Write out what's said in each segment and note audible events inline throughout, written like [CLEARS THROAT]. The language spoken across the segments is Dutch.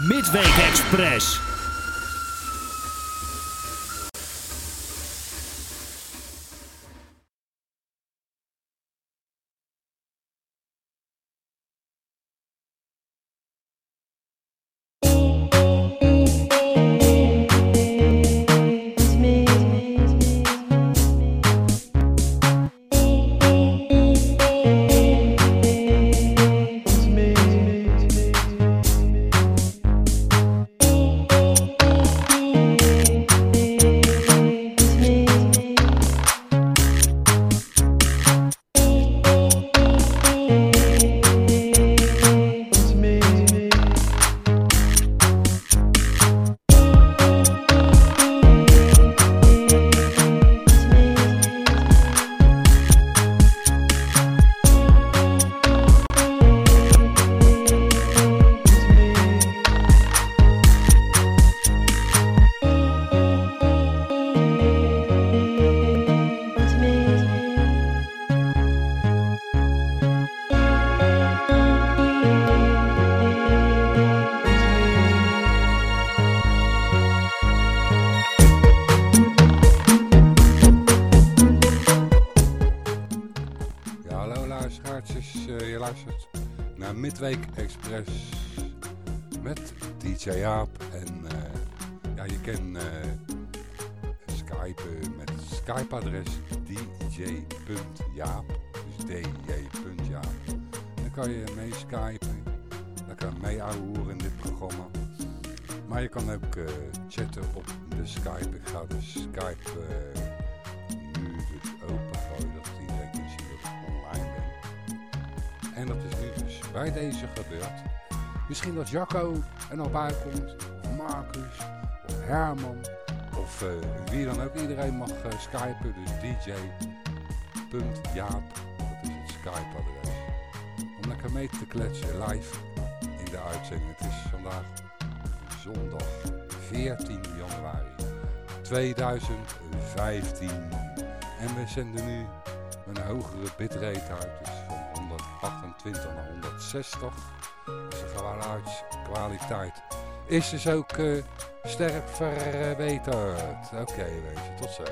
Midweek Express. dj.jaap. Dus dj.jaap. Dan kan je mee skypen. Dan kan je mee ouwehoeren in dit programma. Maar je kan ook eh, chatten op de Skype. Ik ga de Skype eh, nu open dat iedereen kan zien dat ik online ben. En dat is nu dus bij deze gebeurd. Misschien dat Jacco er nog bij komt, of Marcus, of Herman, of eh, wie dan ook. Iedereen mag skypen, dus dj.jaap, dat is het Skype-adres. Om lekker mee te kletsen, live in de uitzending. Het is vandaag zondag 14 januari 2015. En we zenden nu een hogere bitrate uit, dus van 128 naar 160. Dus de geluidskwaliteit is dus ook eh, sterk verbeterd. Oké, weet je, tot zo.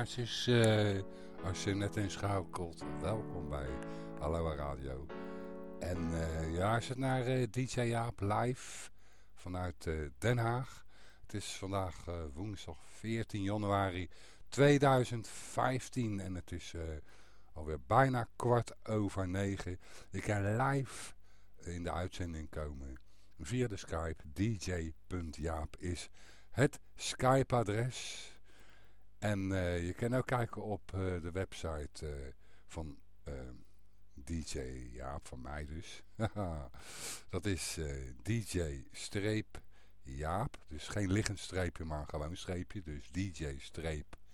Uh, als je net inschakelt, welkom bij Aloha Radio. En uh, je luistert naar uh, DJ Jaap live vanuit Den Haag. Het is vandaag woensdag 14 januari 2015 en het is alweer bijna kwart over negen. Je kan live in de uitzending komen via de Skype. dj.jaap is het Skype-adres. En uh, je kan ook kijken op uh, de website uh, van DJ Jaap, van mij dus. [LAUGHS] dat is DJ-Jaap, dus geen liggend streepje, maar gewoon een streepje. Dus DJ-Jaap.com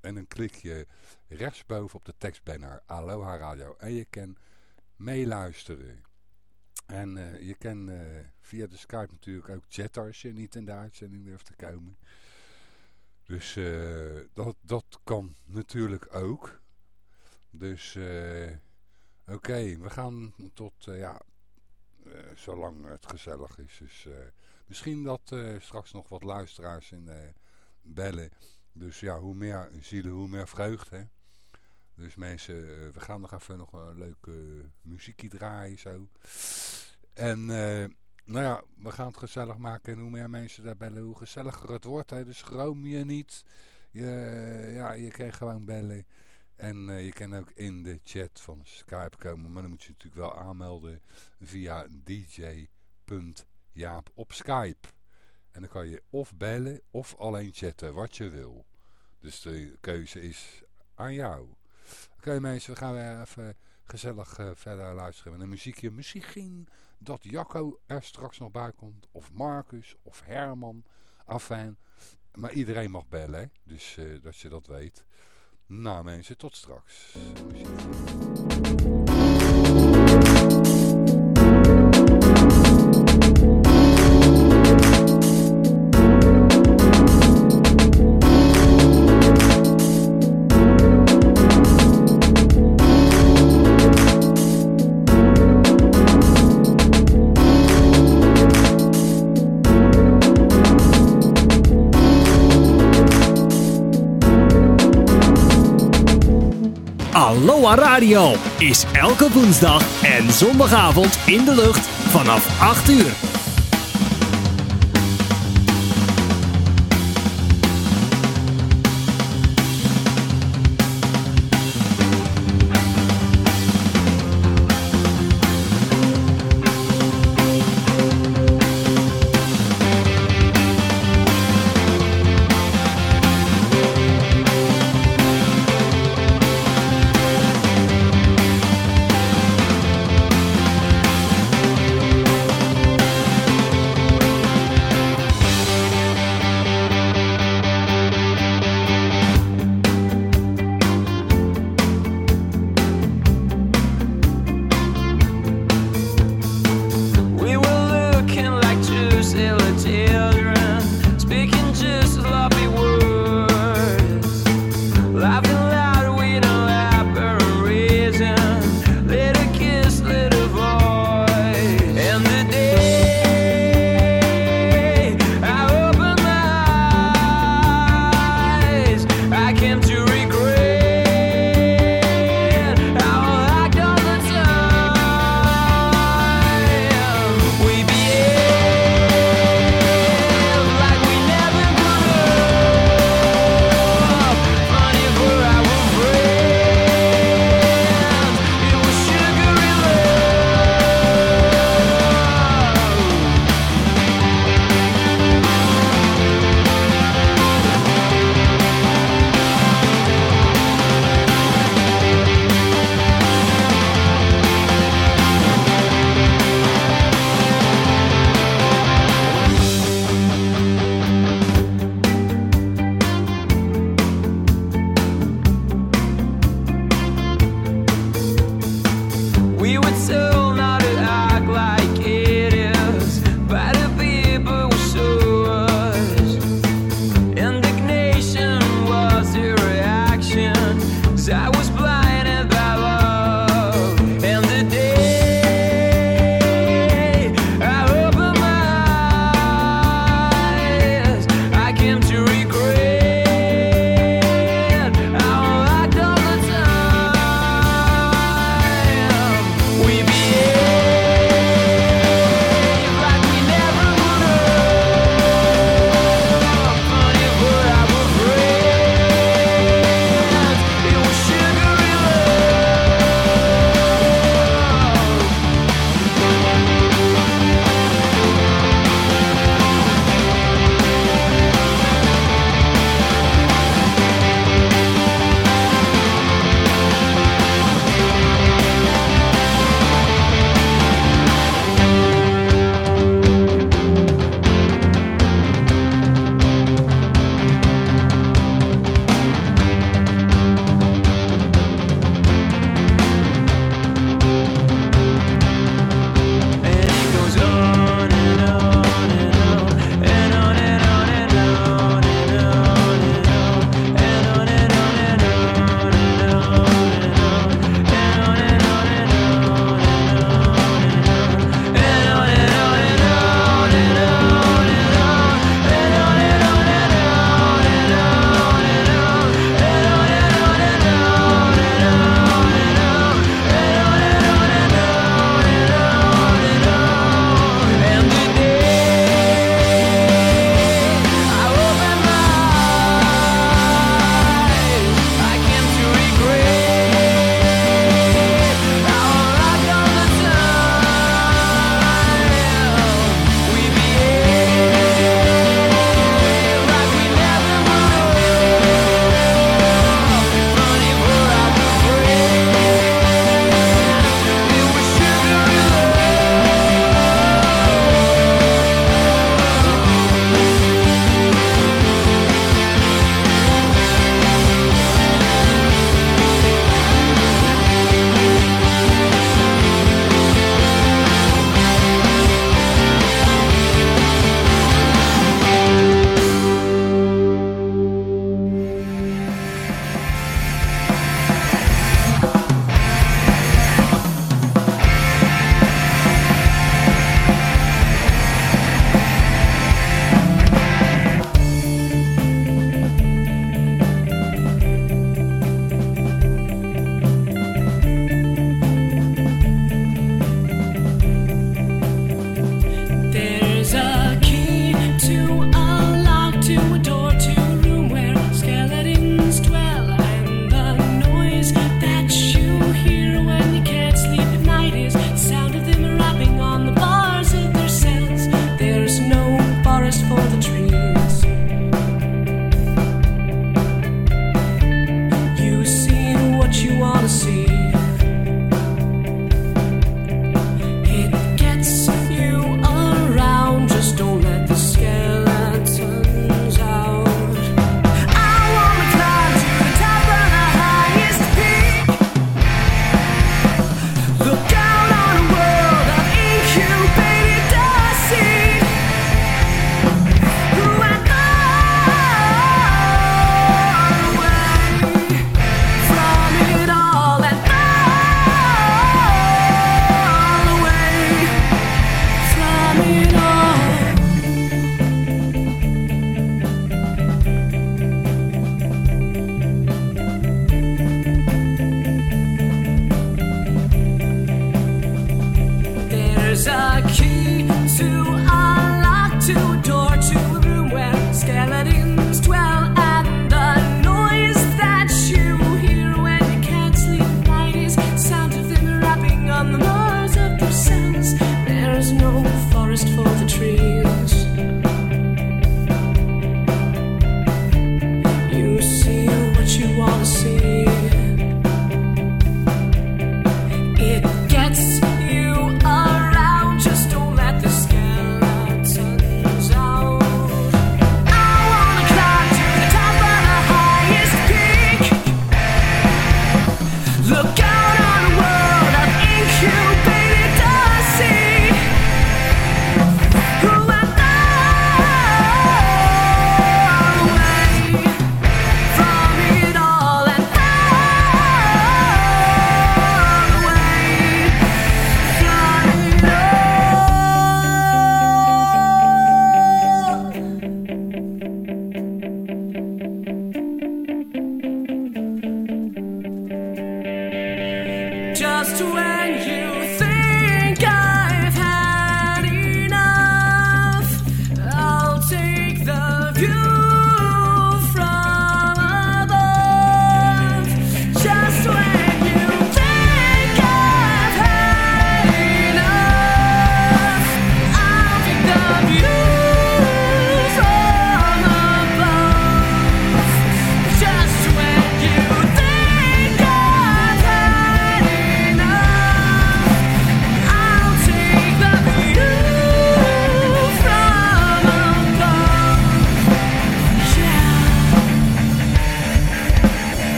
En dan klik je rechtsboven op de tekstbanner Aloha Radio en je kan meeluisteren. En uh, je kan uh, via de Skype natuurlijk ook chatten als je niet in de uitzending durft te komen. Dus uh, dat, dat kan natuurlijk ook. Dus oké, we gaan tot, ja, zolang het gezellig is. Dus misschien dat straks nog wat luisteraars in bellen. Dus ja, hoe meer zielen, hoe meer vreugde. Dus mensen, we gaan nog even nog een leuke muziekje draaien zo. En uh, nou ja, we gaan het gezellig maken. En hoe meer mensen daar bellen, hoe gezelliger het wordt. Dus schroom je niet. Je, ja, je kan gewoon bellen. En je kan ook in de chat van Skype komen. Maar dan moet je natuurlijk wel aanmelden via dj.jaap op Skype. En dan kan je of bellen of alleen chatten, wat je wil. Dus de keuze is aan jou. Oké mensen, we gaan weer even gezellig uh, verder luisteren. Met een muziekje. Misschien dat Jacco er straks nog bij komt. Of Marcus. Of Herman. Afijn. Maar iedereen mag bellen. Dus uh, dat je dat weet. Nou mensen, tot straks. Radio is elke woensdag en zondagavond in de lucht vanaf 8 uur.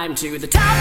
Climb to the top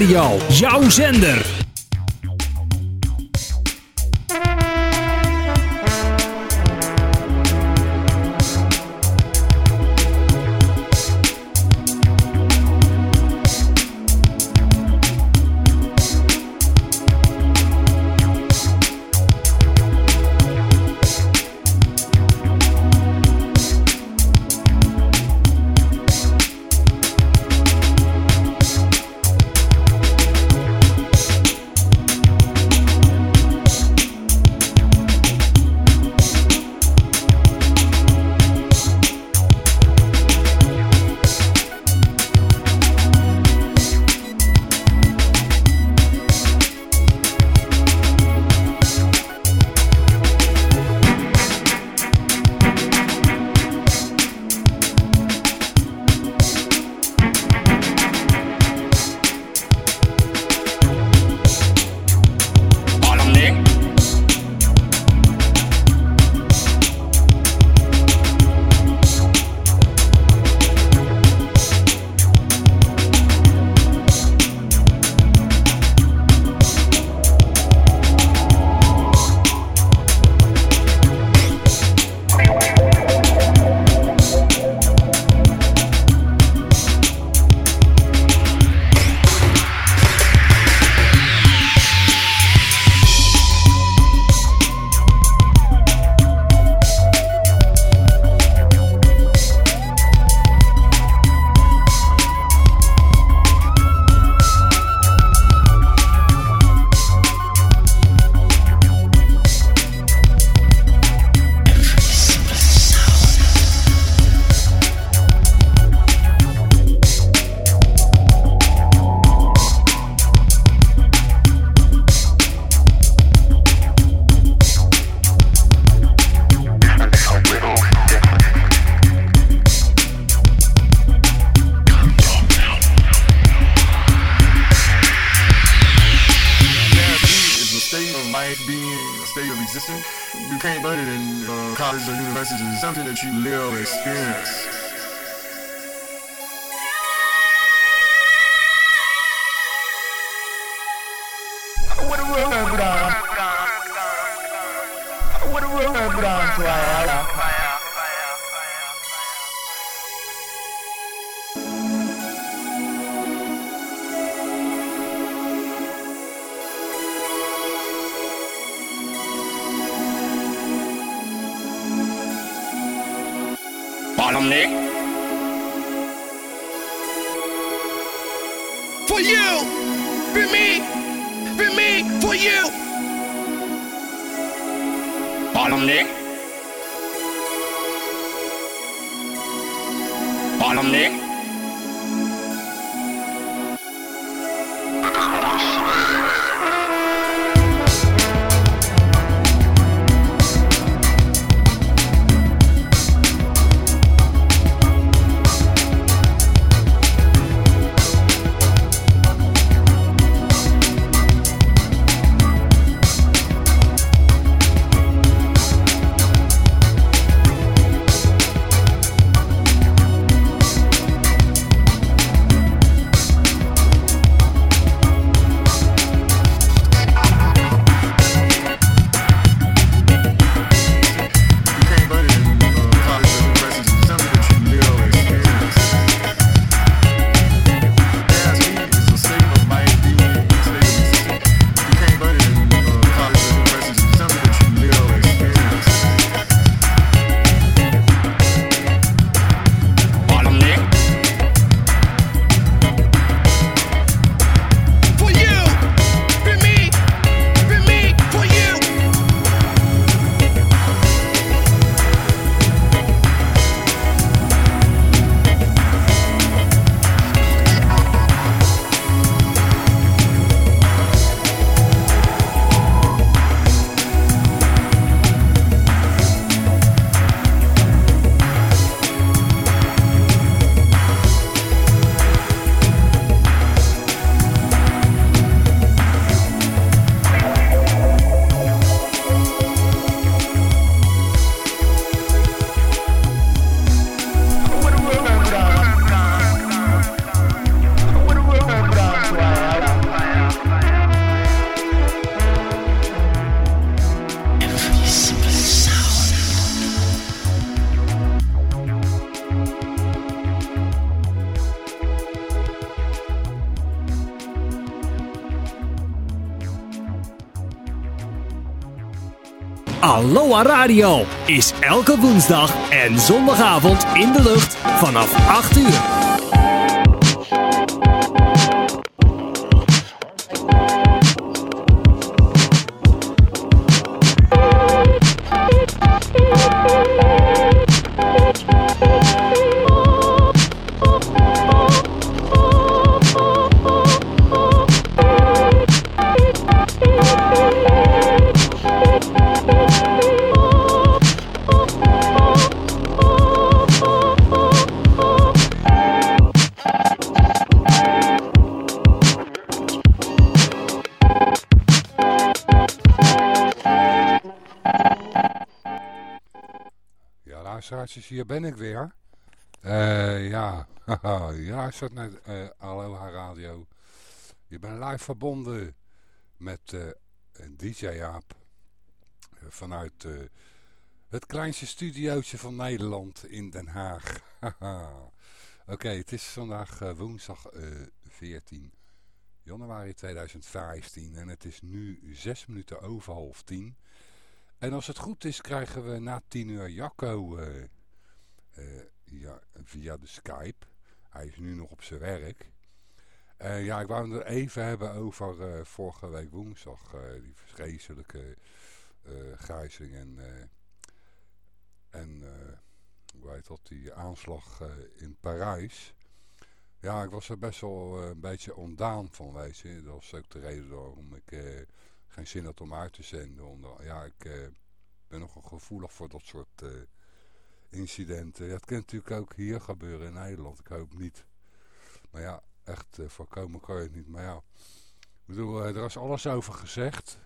Radio, jouw zender. Follow me. Aloha Radio is elke woensdag en zondagavond in de lucht vanaf 8 uur. Verbonden met eh, DJ Jaap. eh, vanuit eh, het kleinste studiootje van Nederland in Den Haag. Oké, het is vandaag woensdag eh 14 januari 2015 en het is nu 6 minuten over half 10. En als het goed is krijgen we na 10 uur Jacco ja, via de Skype. Hij is nu nog op zijn werk. Eh, ja, ik wou het even hebben over eh, vorige week woensdag. eh, die vreselijke gijzeling en, en hoe heet dat, die aanslag in Parijs. Ja, ik was er best wel een beetje ontdaan van, weet je. Dat was ook de reden waarom ik geen zin had om uit te zenden. Ja, ik eh, ben nogal gevoelig voor dat soort incidenten. Het kan natuurlijk ook hier gebeuren in Nederland. Ik hoop niet. Maar ja, echt eh, voorkomen kan je het niet. Maar ja, ik bedoel, eh, er is alles over gezegd.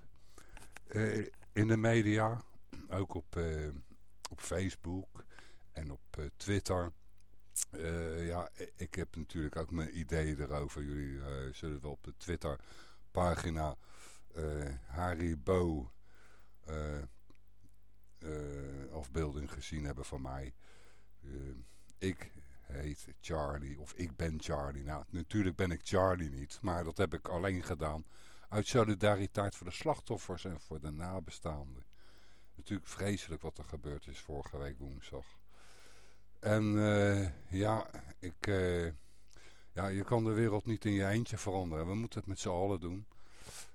eh, in de media. Ook op, op Facebook en op Twitter. Ja, ik heb natuurlijk ook mijn ideeën erover. Jullie zullen wel op de Twitter pagina Harry Bo eh, afbeelding gezien hebben van mij. Ik heet Charlie of ik ben Charlie. Nou, natuurlijk ben ik Charlie niet, maar dat heb ik alleen gedaan uit solidariteit voor de slachtoffers en voor de nabestaanden. Natuurlijk vreselijk wat er gebeurd is vorige week woensdag. En eh, ja, ik, eh, ja, je kan de wereld niet in je eentje veranderen. We moeten het met z'n allen doen.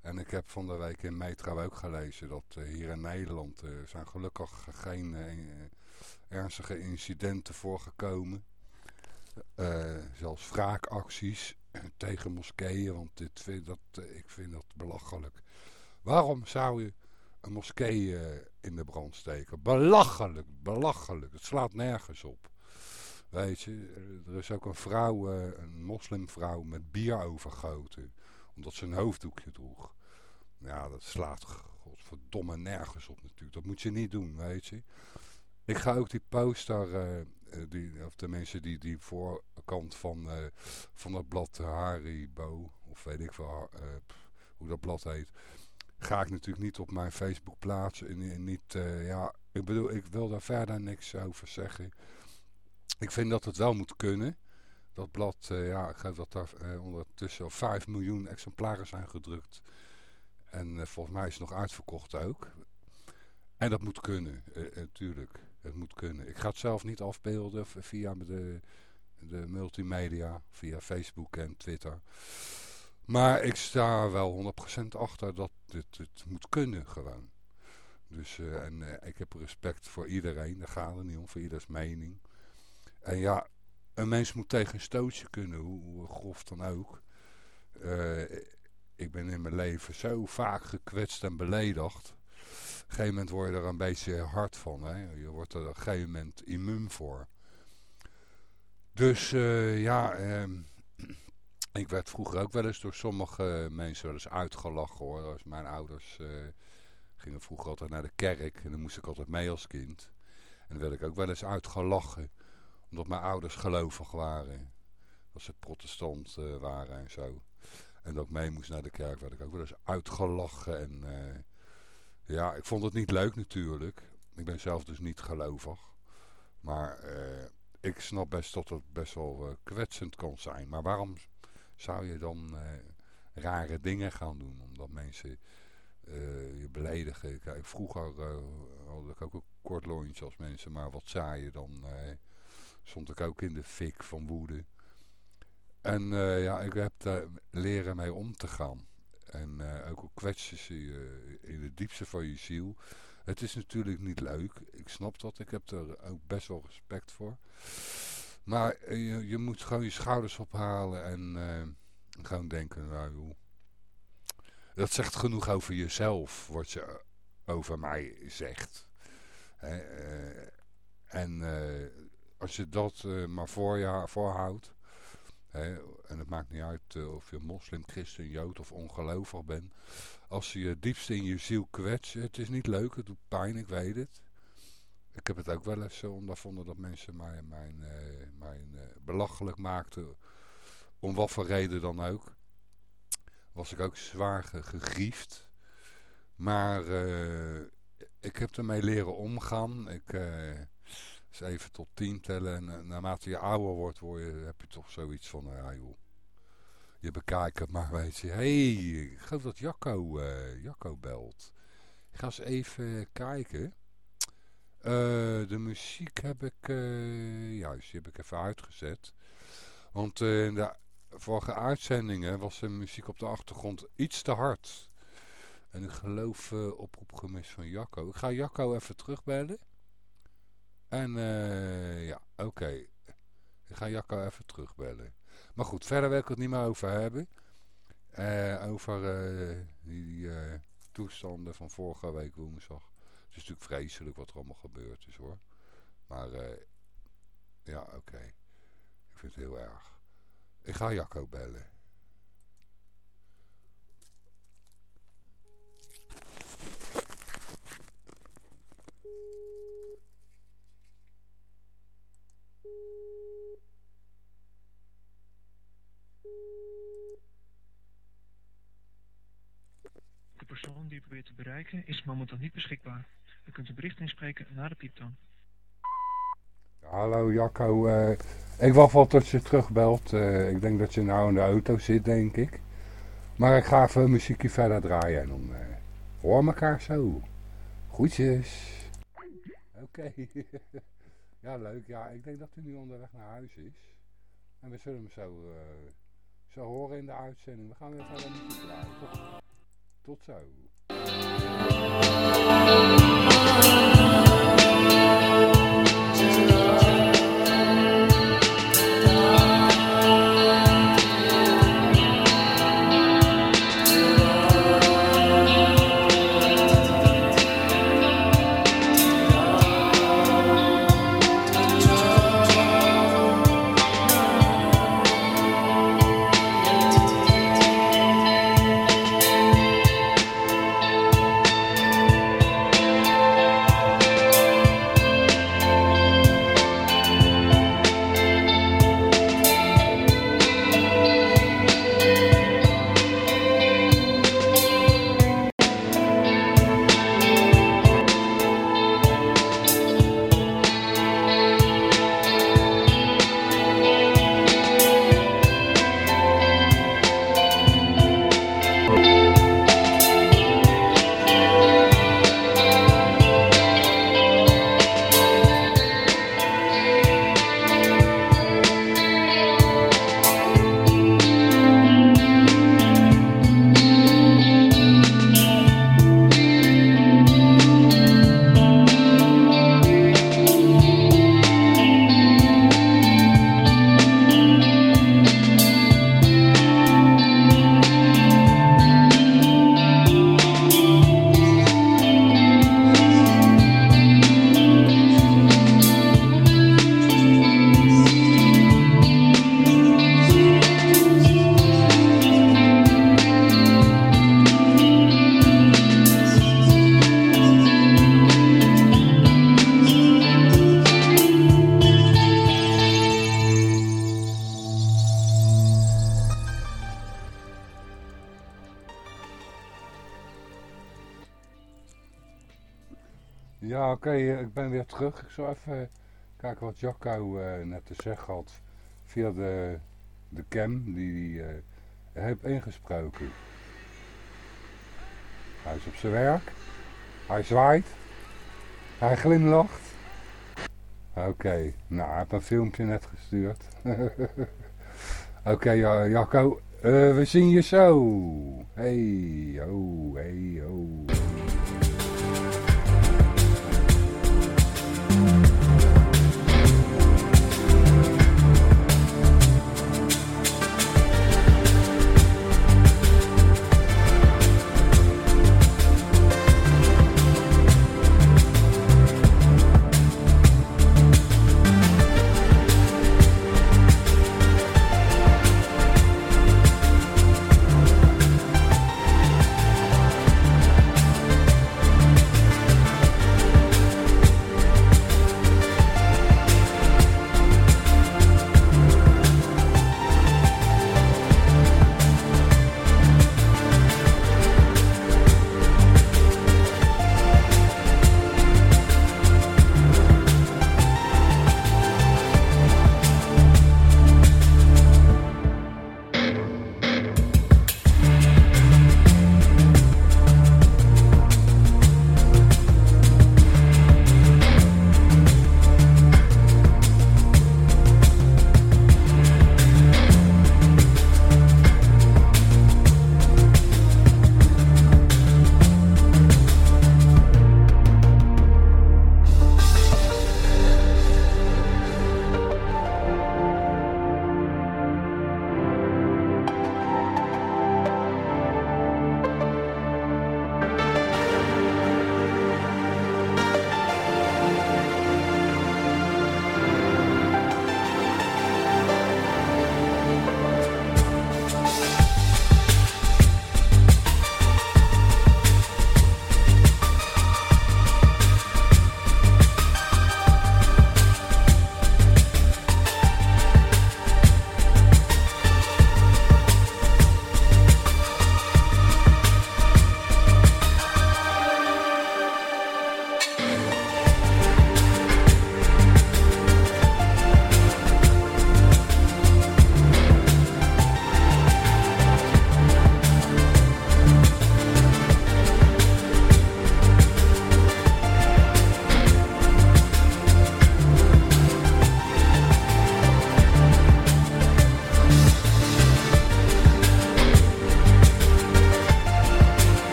En ik heb van de week in Metro ook gelezen dat eh, hier in Nederland zijn gelukkig geen ernstige incidenten voorgekomen. Eh zelfs wraakacties [CLEARS THROAT] tegen moskeeën, want dit vind, dat, eh, ik vind dat belachelijk. Waarom zou je een moskee eh, in de brand steken? Belachelijk, belachelijk. Het slaat nergens op. Weet je, er is ook een vrouw, een moslimvrouw met bier overgoten. Omdat ze een hoofddoekje droeg. Ja, dat slaat godverdomme nergens op natuurlijk. Dat moet je niet doen, weet je. Ik ga ook die poster, die, of de mensen die die voorkant van, eh, van dat blad eh, Haribo, of weet ik veel, eh, hoe dat blad heet, ga ik natuurlijk niet op mijn Facebook plaatsen. En, niet, eh, ja, ik bedoel, ik wil daar verder niks over zeggen. Ik vind dat het wel moet kunnen. Dat blad, eh, ja, ik geloof dat daar eh, ondertussen al 5 miljoen exemplaren zijn gedrukt. En eh, volgens mij is het nog uitverkocht ook. En dat moet kunnen, natuurlijk. Het moet kunnen. Ik ga het zelf niet afbeelden via de, de multimedia, via Facebook en Twitter. Maar ik sta wel 100% achter dat dit, het moet kunnen gewoon. Dus, eh, en eh, ik heb respect voor iedereen, daar gaat het niet om, voor ieders mening. En ja, een mens moet tegen een stootje kunnen, hoe, hoe grof dan ook. Eh, ik ben in mijn leven zo vaak gekwetst en beledigd. Gegeven moment word je er een beetje hard van. Hè? Je wordt er op een gegeven moment immuun voor. Dus eh, ja, ehm, [CLEARS THROAT] ik werd vroeger ook wel eens door sommige mensen wel eens uitgelachen hoor. Als mijn ouders eh, gingen vroeger altijd naar de kerk en dan moest ik altijd mee als kind. En dan werd ik ook wel eens uitgelachen. Omdat mijn ouders gelovig waren. Dat ze protestant eh, waren en zo. En dat ik mee moest naar de kerk werd ik ook wel eens uitgelachen. En ja, ik vond het niet leuk natuurlijk. Ik ben zelf dus niet gelovig. Maar eh, ik snap best dat het best wel eh, kwetsend kan zijn. Maar waarom zou je dan eh, rare dingen gaan doen? Omdat mensen je beledigen. Kijk, vroeger had ik ook een kort lontje als mensen maar wat zaaien. Dan stond ik ook in de fik van woede. En ja, ik heb daar leren mee om te gaan. En eh, ook al kwetsen ze je in het diepste van je ziel. Het is natuurlijk niet leuk. Ik snap dat. Ik heb er ook best wel respect voor. Maar eh, je, je moet gewoon je schouders ophalen en eh, gewoon denken, nou joh. Dat zegt genoeg over jezelf, wat je over mij zegt. Hè, eh, en eh, als je dat eh, maar voor je, voorhoudt, en het maakt niet uit eh, of je moslim, christen, jood of ongelovig bent. Als je je diepste in je ziel kwetst, het is niet leuk, het doet pijn, ik weet het. Ik heb het ook wel eens zo ondervonden dat mensen mij, mijn, eh, mijn eh, belachelijk maakten. Om wat voor reden dan ook. Was ik ook zwaar ge- gegriefd. Maar ik heb ermee leren omgaan. Ik eens even tot tien tellen. En eh, naarmate je ouder wordt, word je, heb je toch zoiets van... nou ja joh, je bekijkt het maar, weet je. Hey, ik geloof dat Jacco, eh, Jacco belt. Ik ga eens even kijken. Eh, de muziek heb ik, juist, die heb ik even uitgezet. Want in de vorige uitzendingen was de muziek op de achtergrond iets te hard. En ik geloof oproep gemist van Jacco. Ik ga Jacco even terugbellen. En eh, ja, oké. Ik ga Jacco even terugbellen. Maar goed, verder wil ik het niet meer over hebben. Eh, over eh, die toestanden van vorige week woensdag. Het is natuurlijk vreselijk wat er allemaal gebeurd is hoor. Maar ja, oké. Ik vind het heel erg. Ik ga Jacco bellen. De persoon die u probeert te bereiken is momenteel niet beschikbaar. U kunt een bericht inspreken na de pieptoon. Hallo Jacco, eh, ik wacht wel tot je terugbelt. Eh, ik denk dat je nou in de auto zit, denk ik. Maar ik ga even muziekje verder draaien en dan eh hoor elkaar zo. Groetjes. Oké. [LAUGHS] ja, leuk. Ja, ik denk dat hij nu onderweg naar huis is. En we zullen hem zo, eh, zo horen in de uitzending. We gaan weer verder muziek draaien. Tot, tot zo. Terug. Ik zal even kijken wat Jacco eh, net te zeggen had via de, de cam die hij eh, heeft ingesproken. Hij is op zijn werk. Hij zwaait. Hij glimlacht. Oké, nou, hij heeft een filmpje net gestuurd. [LAUGHS] Oké, ja, Jacco, eh, we zien je zo. Hey, oh, hey, oh.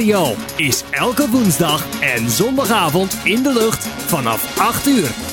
Radio is elke woensdag en zondagavond in de lucht vanaf 8 uur.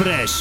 Express.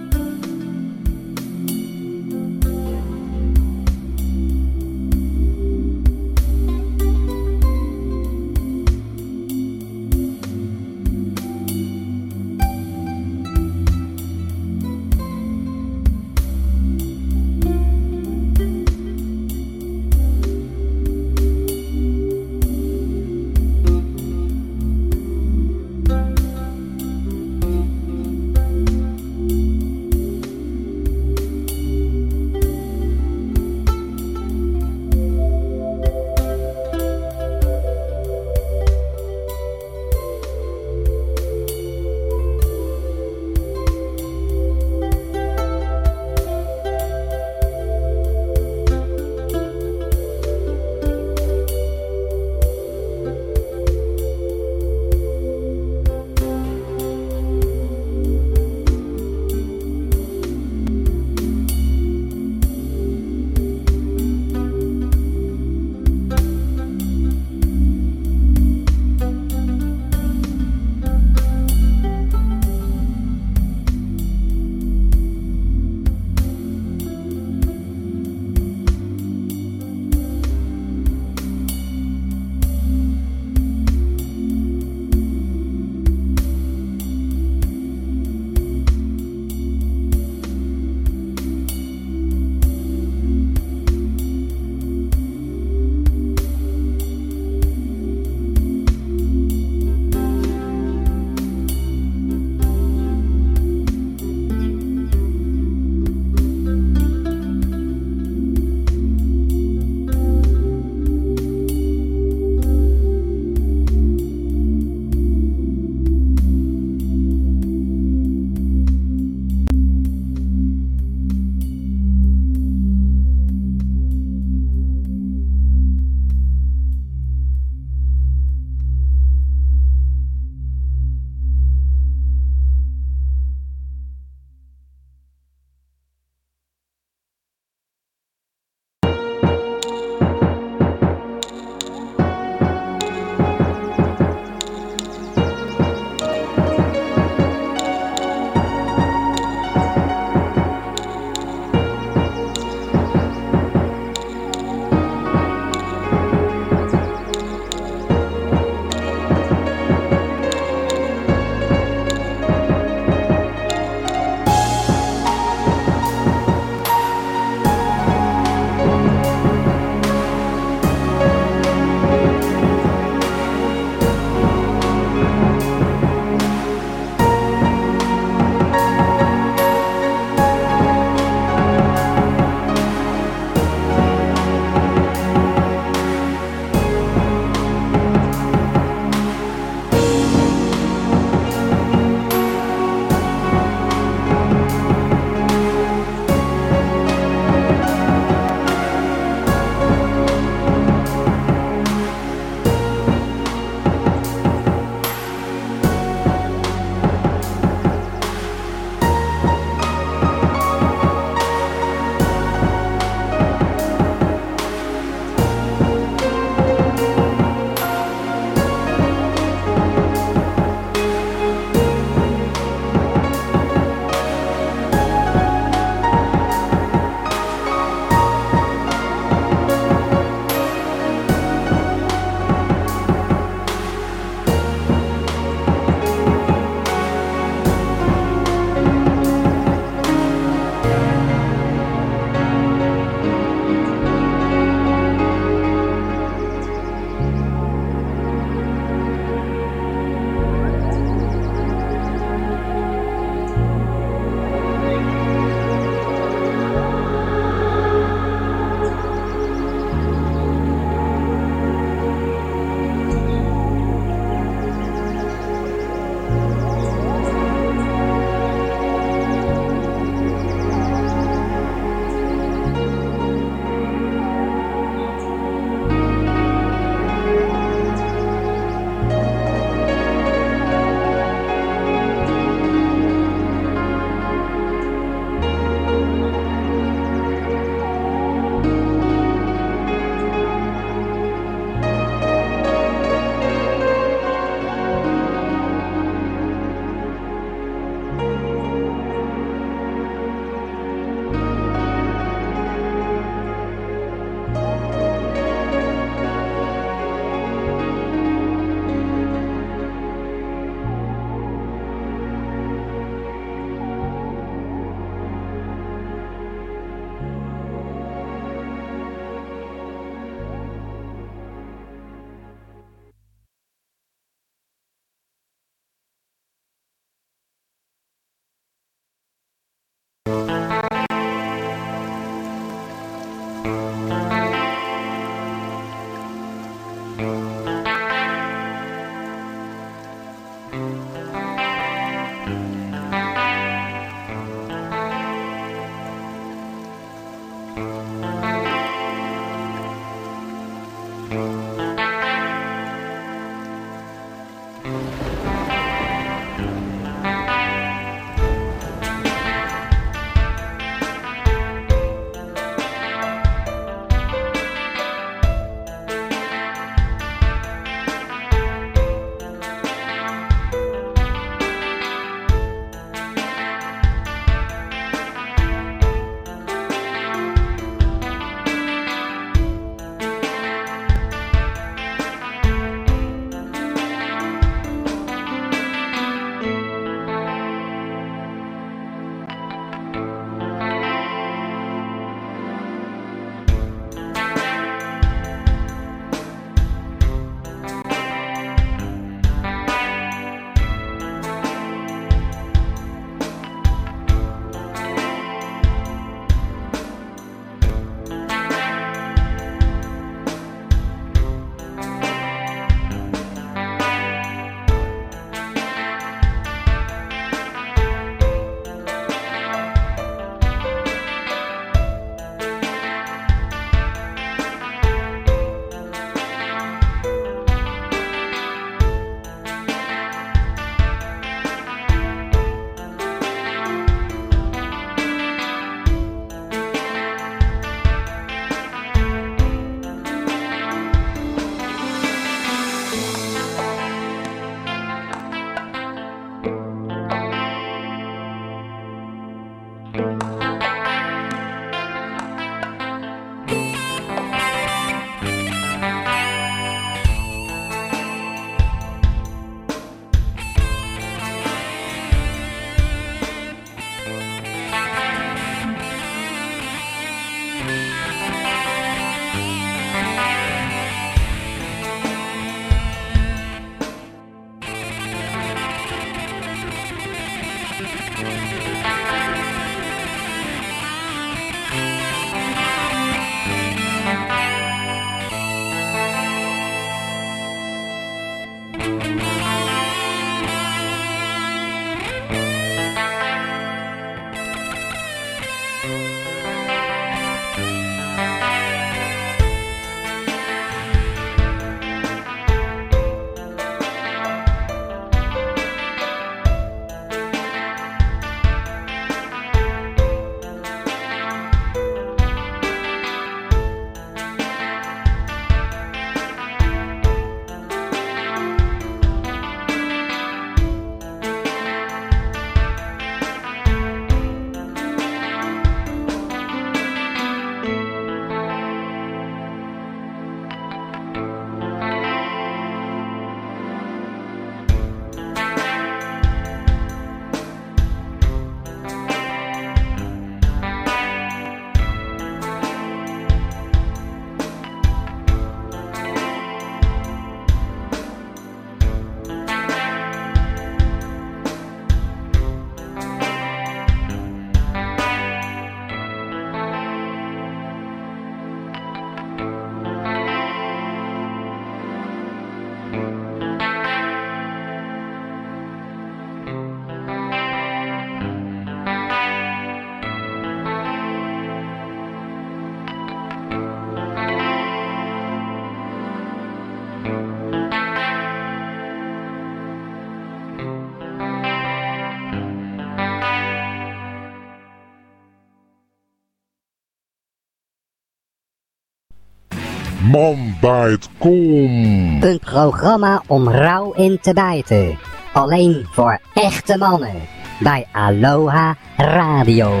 Man bijt kom. Een programma om rauw in te bijten. Alleen voor echte mannen. Bij Aloha Radio.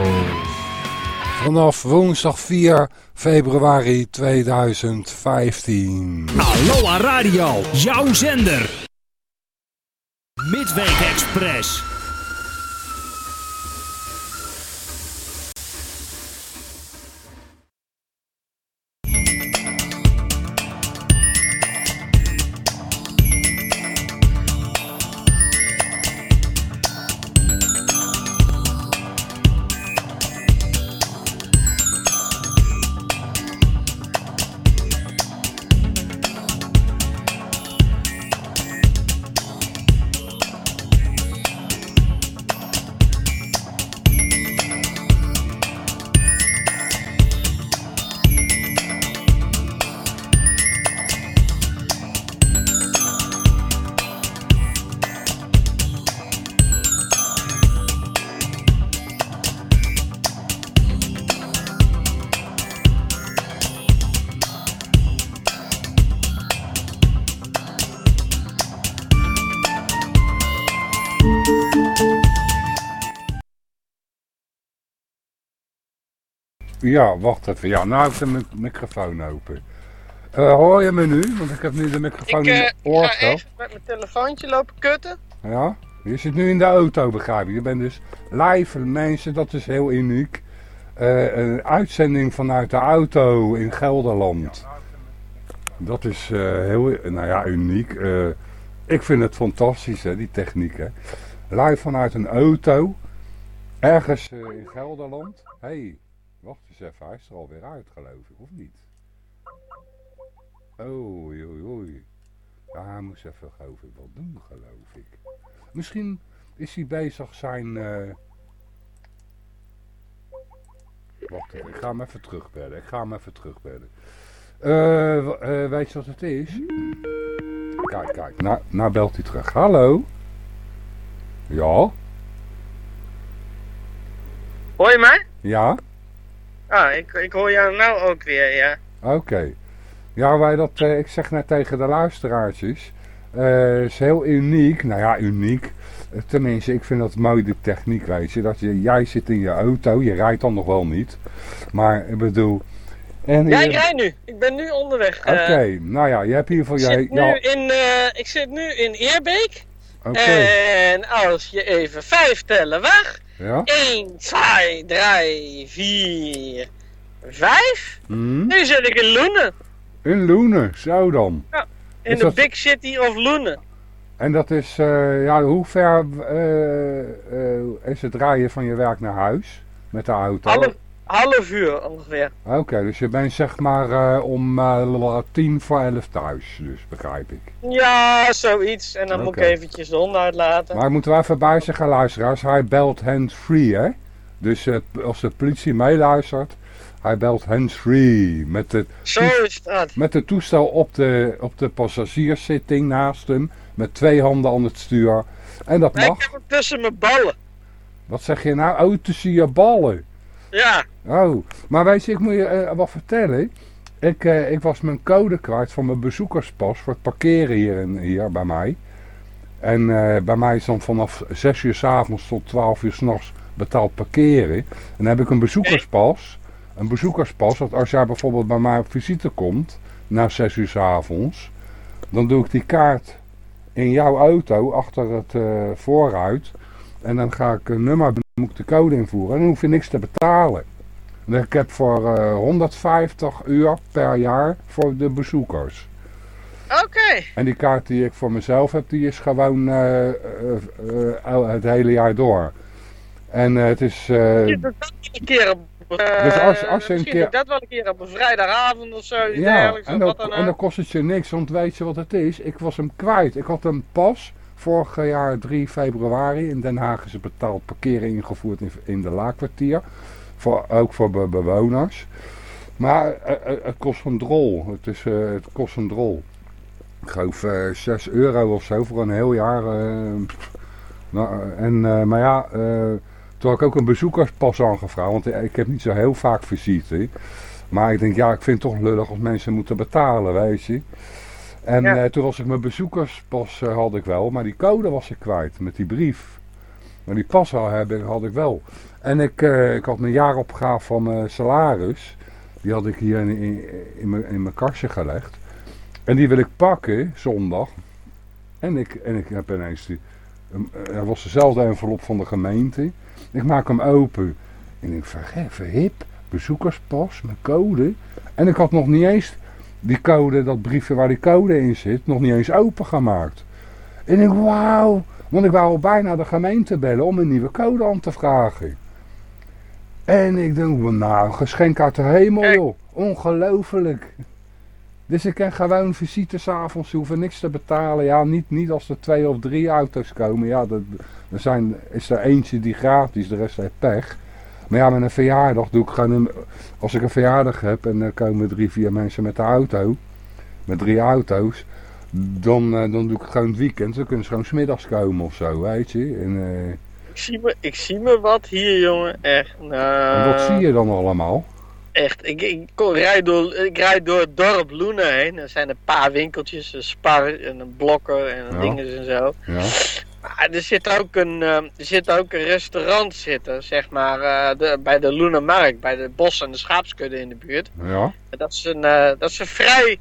Vanaf woensdag 4 februari 2015. Aloha Radio, jouw zender. Midweek Express. Ja, wacht even. Ja, nou heb ik de mi- microfoon open. Eh, hoor je me nu? Want ik heb nu de microfoon Ik, in eh, mijn ik oor ga gehad. even met mijn telefoontje lopen kutten. Ja? Je zit nu in de auto, begrijp ik. Je bent dus live, mensen, dat is heel uniek. Eh, een uitzending vanuit de auto in Gelderland. Dat is eh, heel, nou ja, uniek. Eh, ik vind het fantastisch, hè, die techniek, hè. Live vanuit een auto, ergens eh, in Gelderland. Hé, hey, wacht eens even, hij is er alweer uit, geloof ik, of niet? Oh, oei, oei, oei. Ja, hij moest even geloof ik wel doen, geloof ik. Misschien is hij bezig zijn... eh, Wacht even, ik ga hem even terugbellen. Ik ga hem even terugbellen. Eh, eh, weet je wat het is? Kijk, kijk. Nou, nou belt hij terug. Hallo? Ja? Hoor je mij? Ja? Ah, ik, ik hoor jou nou ook weer, ja. Oké. Ja, wij dat, eh, ik zeg net tegen de luisteraartjes. eh is heel uniek. Nou ja, uniek. Eh, tenminste, ik vind dat mooi, de techniek, weet je. Dat je, jij zit in je auto, je rijdt dan nog wel niet. Maar ik bedoel... En Ja, ik rij nu. Ik ben nu onderweg. Oké, nou ja, je hebt hier voor ik, jij... zit nu Ja, in, ik zit nu in Eerbeek. oké. En als je even vijf tellen weg. Ja? 1, 2, 3, 4, 5. Hm? Nu zit ik in Loenen. In Loenen, zo dan. In Is de dat- big city of Loenen. En dat is, eh, ja, hoe ver eh, eh, is het rijden van je werk naar huis met de auto? Half, half uur ongeveer. Oké, dus je bent zeg maar eh, om eh, tien voor elf thuis, dus begrijp ik. Ja, zoiets. En dan moet ik eventjes de hond uitlaten. Maar ik moet wel even bij zeggen, luisteraars, hij belt hands-free, hè? Dus eh, als de politie meeluistert, hij belt hands-free met het, Zo is dat. met het toestel op de, op de passagierszitting naast hem, met twee handen aan het stuur. En dat Nee, ik mag. heb hem tussen mijn ballen. Wat zeg je nou? Oh, tussen je ballen. Ja. Oh, maar weet je, ik moet je eh, wat vertellen. Ik, eh, ik was mijn code van mijn bezoekerspas voor het parkeren hier, in, hier bij mij. En eh, bij mij is dan vanaf 6 uur s avonds tot 12 uur s'nachts betaald parkeren. En dan heb ik een bezoekerspas. Een bezoekerspas, dat als jij bijvoorbeeld bij mij op visite komt, na 6 uur s avonds, dan doe ik die kaart in jouw auto achter het eh, voorruit. En dan ga ik een nummer, moet ik de code invoeren en dan hoef je niks te betalen. En ik heb voor eh, 150 uur per jaar voor de bezoekers. Oké. En die kaart die ik voor mezelf heb, die is gewoon eh, eh, eh, het hele jaar door. En eh, het is... eh, Je dat een keer op... eh, Dus als- als je een keer- dat wel een keer op een vrijdagavond of zo. ja, en en dan kost het je niks, want weet je wat het is? Ik was hem kwijt. Ik had hem pas vorig jaar 3 februari in Den Haag is het betaald parkeren ingevoerd in, in de Laakkwartier. Voor, ook voor be- bewoners. Maar eh, eh, het kost een drol. Het, is, eh, het kost een drol. Ik geloof eh 6 euro of zo voor een heel jaar. nou, en, maar ja, toen had ik ook een bezoekerspas aangevraagd. Want ik heb niet zo heel vaak visite. Maar ik denk, ja, ik vind het toch lullig als mensen moeten betalen, weet je. En Ja. eh, toen was ik mijn bezoekerspas eh, had ik wel, maar die code was ik kwijt met die brief. Maar die pas al hebben had ik wel. En ik, eh, ik had mijn jaaropgave van mijn salaris. Die had ik hier in, in, in, mijn, in mijn kastje gelegd. En die wil ik pakken zondag. En ik, en ik heb ineens die. Er was dezelfde envelop van de gemeente. Ik maak hem open. En ik vergeet, verhip, bezoekerspas, mijn code. En ik had nog niet eens die code, dat briefje waar die code in zit, nog niet eens opengemaakt. En ik, wauw. Want ik wou al bijna de gemeente bellen om een nieuwe code aan te vragen. En ik denk, nou, een geschenk uit de hemel, joh. Ongelooflijk. Dus ik kan gewoon visite s'avonds, hoeven niks te betalen. Ja, niet, niet als er twee of drie auto's komen. Ja, er zijn, is er eentje die gratis, de rest heeft pech. Maar ja, met een verjaardag doe ik gewoon een, als ik een verjaardag heb en er komen drie, vier mensen met de auto, met drie auto's, dan, eh, dan doe ik gewoon het weekend. Dan kunnen ze gewoon smiddags komen of zo, weet je. En, eh, Ik zie, me, ik zie me wat hier, jongen. Echt. Nou, en wat zie je dan allemaal? Echt. Ik, ik, rijd door, ik rijd door het dorp Loenen heen. Er zijn een paar winkeltjes, een spar en een blokken en Ja. dingen en zo. Ja. Er zit ook een, eh, er zit ook een restaurant zitten, zeg maar, eh, de, bij de Loenermarkt, bij de bos en de schaapskudde in de buurt. Ja. En Dat is een, eh, dat is een vrij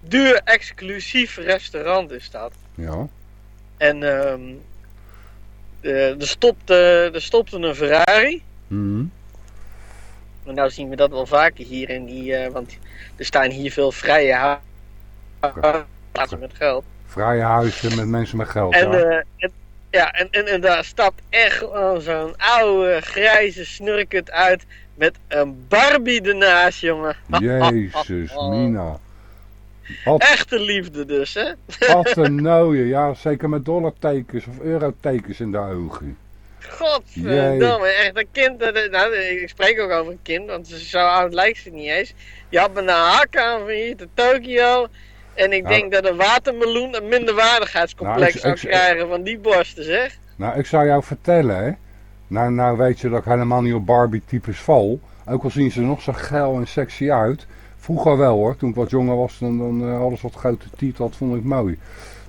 duur, exclusief restaurant is dat. Ja. En ehm, eh, er, stopte, er stopte een Ferrari. Mhm. En nou zien we dat wel vaker hier in die, eh, want er staan hier veel vrije plaatsen met geld. Vrije huizen met mensen met geld. En, ja. eh, en- ja, en, en, en daar stapt echt zo'n oude grijze snurkend uit met een Barbie ernaast, jongen. [LAUGHS] Jezus, Mina. Wat, Echte liefde dus, hè? [LAUGHS] wat een nooie. Ja, zeker met dollartekens of eurotekens in de ogen. Godverdomme, echt een kind. Nou, ik spreek ook over een kind, want zo oud lijkt ze niet eens. Je had me een hak aan van hier te Tokio. En ik denk dat een watermeloen een minderwaardigheidscomplex Nou, ik- zou krijgen van die borsten, zeg. Nou, ik zou jou vertellen, hè. Nou, nou weet je dat ik helemaal niet op Barbie-types val. Ook al zien ze er nog zo geil en sexy uit. Vroeger wel hoor, toen ik wat jonger was, dan, dan eh, alles wat grote titel had, vond ik mooi.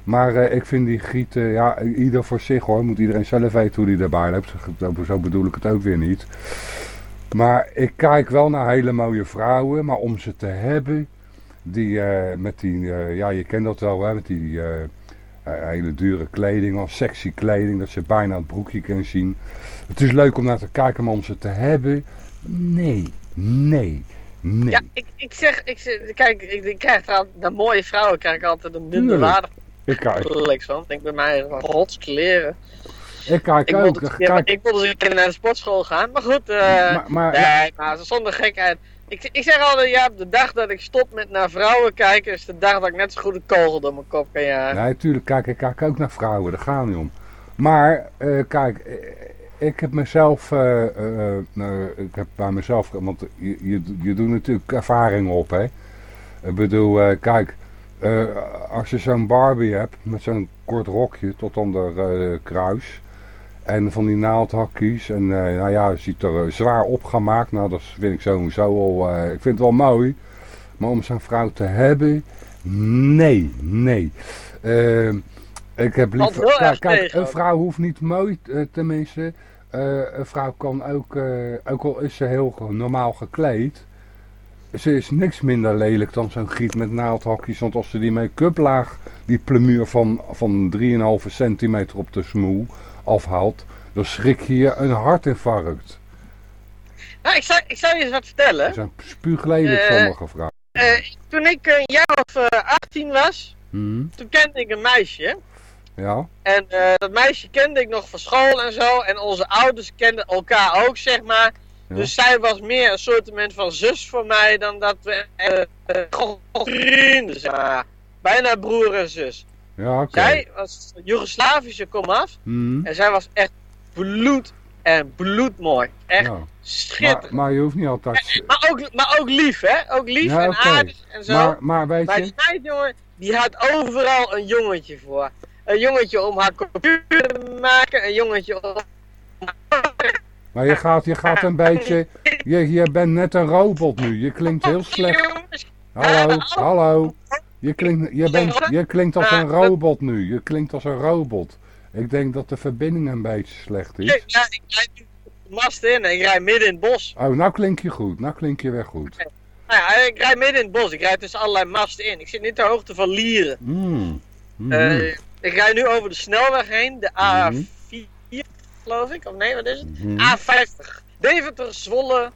Maar eh, ik vind die gieten, ja, ieder voor zich hoor. Moet iedereen zelf weten hoe die erbij loopt. Zo bedoel ik het ook weer niet. Maar ik kijk wel naar hele mooie vrouwen, maar om ze te hebben, die eh, met die, eh, ja je kent dat wel hè, met die eh, hele dure kleding of sexy kleding, dat je bijna het broekje kan zien. Het is leuk om naar te kijken, maar om ze te hebben, nee, nee, nee. Ja, ik, ik zeg, ik zeg, kijk, ik, ik krijg trouwens, naar mooie vrouwen krijg ik altijd een minderwaardig Ik kijk, van. Ik denk bij mij, van godskleren. ik kijk Ik ook. wilde, ja, Kijk, ik wilde eens een keer naar de sportschool gaan, maar goed, eh maar, maar, nee, maar zonder gekheid. Ik, ik zeg altijd, ja, de dag dat ik stop met naar vrouwen kijken, is de dag dat ik net zo goed een kogel door mijn kop kan jagen. Nee, tuurlijk, kijk, ik kijk ook naar vrouwen, daar gaat niet om. Maar, eh, kijk, eh, ik heb mezelf, eh, eh, ik heb bij mezelf, want je, je, je doet natuurlijk ervaring op, hè. Ik bedoel, kijk, als je zo'n Barbie hebt, met zo'n kort rokje tot onder de kruis, en van die naaldhakjes, en eh, nou ja, ziet er eh, zwaar opgemaakt, nou dat vind ik sowieso al, eh, ik vind het wel mooi, maar om zo'n vrouw te hebben, nee, nee. Eh, ik heb liever, kijk, een vrouw hoeft niet mooi, tenminste, een vrouw kan ook, ook al is ze heel normaal gekleed, ze is niks minder lelijk dan zo'n giet met naaldhakjes. Want als ze die make-up laag, die plemuur van, van 3,5 centimeter op de smoel afhaalt, dan schrik je je een hartinfarct. Nou, ik zou, ik zou je eens wat vertellen. Ze zijn spuuglelijk Eh, sommige vrouwen. Eh, toen ik een jaar of eh, 18 was, Hm, toen kende ik een meisje. Ja, En eh, dat meisje kende ik nog van school en zo. En onze ouders kenden elkaar ook, zeg maar. Ja. Dus zij was meer een soort van zus voor mij dan dat we eh, eh, vrienden zijn. Bijna broer en zus. Ja oké. Zij was Joegoslavische komaf. Hm, En zij was echt bloed en bloedmooi. Echt ja. Schitterend. maar je hoeft niet altijd... Maar, ook, maar ook lief, hè? Ook lief Ja, en aardig en zo. Maar, maar weet Maar je... die jongen, die had overal een jongetje voor. Een jongetje om haar computer te maken, een jongetje om... Maar je gaat, je gaat een beetje... Je, je bent net een robot nu. Je klinkt heel slecht. Hallo, hallo. Je klinkt, je, bent, je klinkt als een robot nu. Je klinkt als een robot. Ik denk dat de verbinding een beetje slecht is. Ja, ik rijd mast in en ik rijd midden in het bos. Oh, nou klink je goed. Nou klink je weer goed. Nou ja, ik rijd midden in het bos. Ik rijd tussen allerlei masten in. Ik zit niet ter hoogte van Lieren. Mm. Mhm. Eh, ik rijd nu over de snelweg heen, de Mhm. A4, geloof ik. Of nee, wat is het? Mhm. A50. Deventer, Zwolle.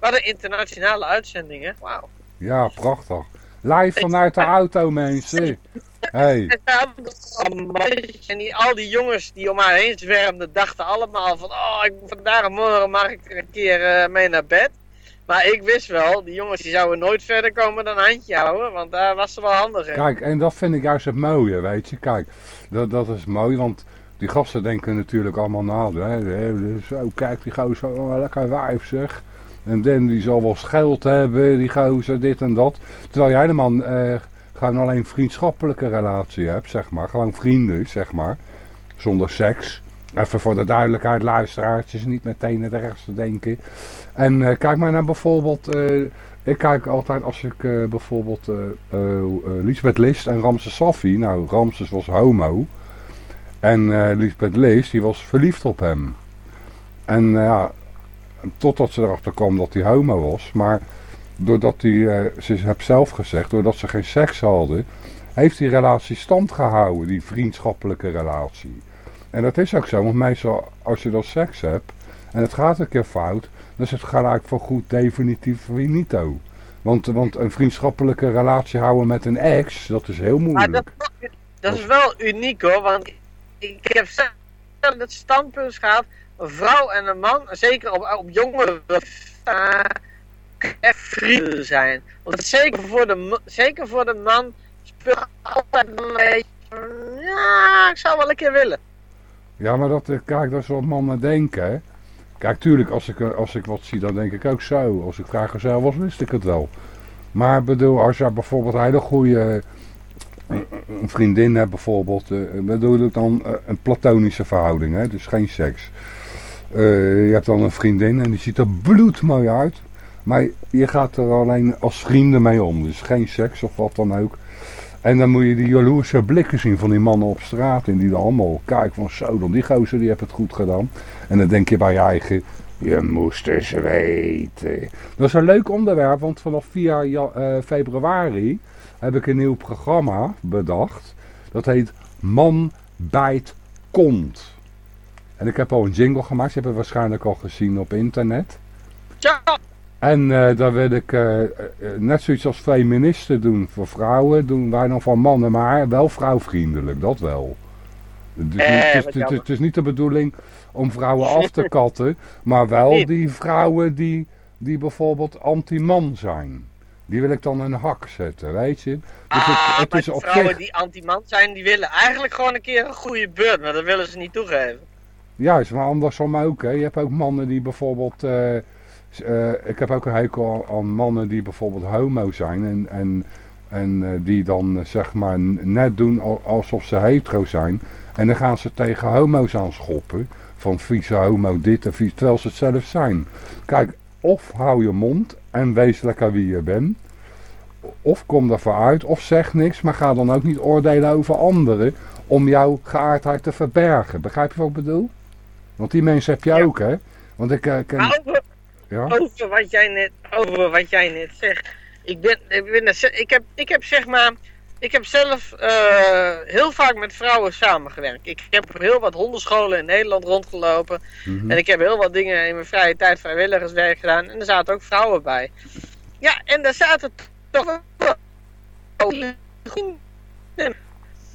Wat een internationale uitzending, hè? Wauw. Ja, prachtig. Live vanuit de auto, mensen. Hey. [LAUGHS] En al die jongens die om haar heen zwermden, dachten allemaal van... Oh, ik, vandaag en morgen mag ik er een keer eh, mee naar bed. Maar ik wist wel, die jongens die zouden nooit verder komen dan een handje houden. Want daar was ze wel handig in. Kijk, en dat vind ik juist het mooie, weet je. Kijk, dat, dat is mooi, want die gasten denken natuurlijk allemaal na. Hè, hè, zo, kijk, die gozer, oh, lekker wijf zeg. En dan die zal wel geld hebben, die gozer, dit en dat. Terwijl jij helemaal eh, gewoon alleen een vriendschappelijke relatie hebt, zeg maar. Gewoon vrienden, zeg maar. Zonder seks. Even voor de duidelijkheid, luisteraartjes, niet meteen het rechtste denken. En eh, kijk maar naar bijvoorbeeld... eh, ik kijk altijd als ik eh, bijvoorbeeld eh eh, Lisbeth List en Ramses Safi, nou Ramses was homo. En Lisbeth Lees, die was verliefd op hem. En ja, totdat ze erachter kwam dat hij homo was. Maar doordat hij, eh, ze heeft zelf gezegd, doordat ze geen seks hadden, heeft die relatie stand gehouden, die vriendschappelijke relatie. En dat is ook zo, want meestal als je dan seks hebt en het gaat een keer fout, dan is het gelijk voor goed definitief finito. Want, want een vriendschappelijke relatie houden met een ex, dat is heel Maar moeilijk. dat, dat is wel uniek hoor, want ik heb zelf het standpunt gehad, een vrouw en een man, zeker op, op jongere echt vrienden zijn. Want zeker voor de, zeker voor de man speelt altijd een beetje, ja, ik zou wel een keer willen. Ja, maar dat, eh, kijk, dat is wat mannen denken. Kijk, tuurlijk, als ik, eh, als ik wat zie, dan denk ik ook zo. Als ik vrijgezel was, wist ik het wel. Maar bedoel, als je bijvoorbeeld een hele goede eh, een vriendin hebt bijvoorbeeld, bedoel ik dan een platonische verhouding, hè, dus geen seks. Eh, je hebt dan een vriendin en die ziet er bloedmooi uit, maar je gaat er alleen als vrienden mee om, dus geen seks of wat dan ook. En dan moet je die jaloerse blikken zien van die mannen op straat en die dan allemaal kijken van zo, dan die gozer die heeft het goed gedaan. En dan denk je bij je eigen, je moest eens weten. Dat is een leuk onderwerp, want vanaf 4 ja- eh, februari heb ik een nieuw programma bedacht. Dat heet Man bijt kont. En ik heb al een jingle gemaakt, je hebt het waarschijnlijk al gezien op internet. Ja, En eh, daar wil ik eh, eh, net zoiets als feministen doen voor vrouwen, doen wij dan van mannen, maar wel vrouwvriendelijk, dat wel. Het is, Eh, niet, het, is, het is- niet de bedoeling om vrouwen af te katten, maar wel die vrouwen die, die bijvoorbeeld anti-man zijn. Die wil ik dan een hak zetten, weet je. Dus ah, het, is vrouwen zich, die anti-man zijn, die willen eigenlijk gewoon een keer een goede beurt, maar dat willen ze niet toegeven. Juist, maar andersom ook. Hè. Je hebt ook mannen die bijvoorbeeld... eh, eh, ik heb ook een hekel aan mannen die bijvoorbeeld homo zijn en, en, en eh, die dan zeg maar net doen al- alsof ze hetero zijn. En dan gaan ze tegen homo's aan schoppen. Van vieze homo dit en vies, terwijl ze het zelf zijn. Kijk, of hou je mond en wees lekker wie je bent. Of kom ervoor uit, of zeg niks, maar ga dan ook niet oordelen over anderen om jouw geaardheid te verbergen. Begrijp je wat ik bedoel? Want die mensen heb je Ja. ook, hè? Want ik eh, ken... Over, Ja? over wat jij net, over wat jij net zegt. Ik ben, ik ben ik heb, ik heb zeg maar, ik heb zelf eh, heel vaak met vrouwen samengewerkt. Ik heb heel wat hondenscholen in Nederland rondgelopen. Mhm. En ik heb heel wat dingen in mijn vrije tijd vrijwilligerswerk gedaan. En er zaten ook vrouwen bij. Ja, en daar zaten toch wel.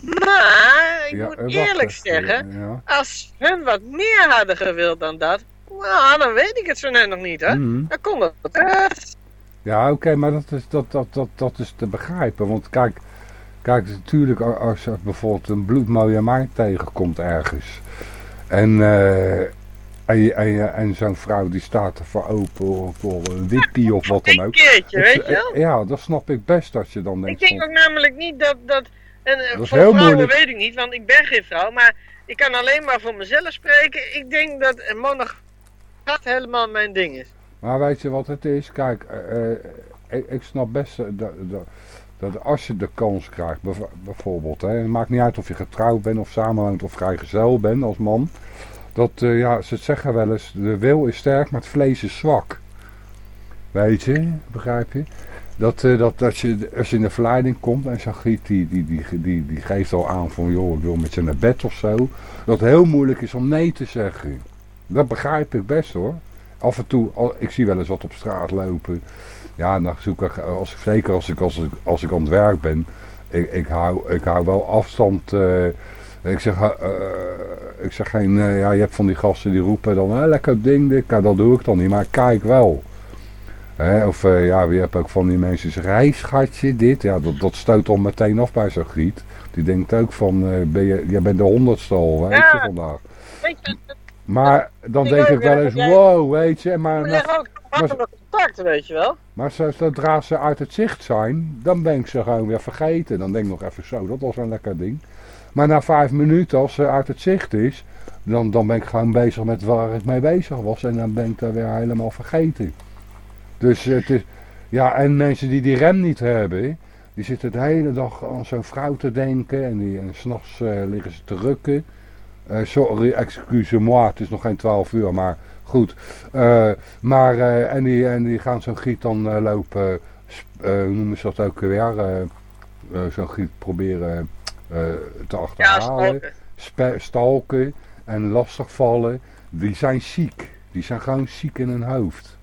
Maar, ik Ja, moet eh, eerlijk zeggen, Ja. als hun wat meer hadden gewild dan dat, nou, dan weet ik het zo net nog niet, hè. Mhm. Dan kon dat. Eh, Ja, oké, maar dat is, dat, dat, dat, dat is te begrijpen. Want kijk, kijk, natuurlijk als je bijvoorbeeld een bloedmooie maat tegenkomt ergens. En, eh, en, en, en zo'n vrouw die staat er voor open voor een wippie of wat dan Een ook. keertje, Het- weet je wel? Ja, dat snap ik best als je dan Ik denkt denk van... ook namelijk niet dat. dat en, eh, voor vrouwen moeilijk. weet ik niet, want ik ben geen vrouw. Maar ik kan alleen maar voor mezelf spreken. Ik denk dat een monogaat helemaal mijn ding is. Maar weet je wat het is? Kijk, eh, eh, ik, ik snap best dat, dat, dat als je de kans krijgt, bijvoorbeeld, hè, het maakt niet uit of je getrouwd bent of samenwoont of vrijgezel bent als man. Dat, ja, ze zeggen wel eens, de wil is sterk, maar het vlees is zwak. Weet je, begrijp je? Dat, eh, dat als, je, als je in de verleiding komt en zo'n giet die, die, die, die, die geeft al aan van joh, ik wil met je naar bed of zo. Dat het heel moeilijk is om nee te zeggen. Dat begrijp ik best hoor. Af en toe, ik zie wel eens wat op straat lopen. Ja, dan zoek ik, als, zeker als ik, als, ik, als ik aan het werk ben, ik, ik, hou, ik hou wel afstand. eh, ik, zeg, eh, eh, ik zeg geen, eh, ja, je hebt van die gasten die roepen dan, eh, lekker ding, ja, dat doe ik dan niet, maar kijk wel. Hè, of eh, ja, je hebt ook van die mensen hé schatje, dit, ja, dat, dat stoot al meteen af bij zo'n griet. Die denkt ook van, eh, ben je, jij bent de honderdste al, weet je, vandaag. Weet je, Maar dan Ik denk ik wel eens, jij- wow, weet je, maar... we na- leggen ook makkelijk contact, weet je wel. maar zo- zodra ze uit het zicht zijn, dan ben ik ze gewoon weer vergeten. Dan denk ik nog even zo, dat was een lekker ding. Maar na vijf minuten, als ze uit het zicht is, dan, dan ben ik gewoon bezig met waar ik mee bezig was. En dan ben ik daar weer helemaal vergeten. Dus het is, ja, en mensen die die rem niet hebben, die zitten de hele dag aan zo'n vrouw te denken. En, die- en s'nachts eh liggen ze te rukken. Eh, sorry, excuse-moi, het is nog geen 12 uur, maar goed. Eh, maar, en, die, en die gaan zo'n giet dan lopen, noemen ze dat ook weer, zo'n giet proberen te Ja, achterhalen. stalken. Stalken en lastigvallen, die zijn ziek. Die zijn gewoon ziek in hun hoofd.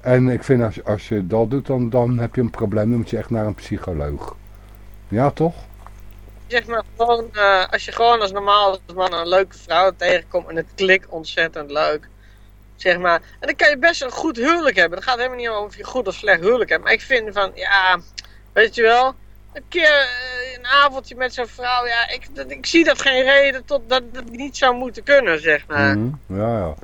En ik vind als, als je dat doet, dan, dan heb je een probleem. Dan moet je echt naar een psycholoog. Ja, toch? Zeg maar gewoon, eh, als je gewoon als normaal als man een leuke vrouw tegenkomt en het klikt ontzettend leuk. Zeg maar. En dan kan je best een goed huwelijk hebben. Het gaat helemaal niet om of je goed of slecht huwelijk hebt. Maar ik vind van, ja, weet je wel. Een keer eh, een avondje met zo'n vrouw. Ja, ik, ik zie dat geen reden tot dat het niet zou moeten kunnen, zeg maar. Mhm, Ja, ja.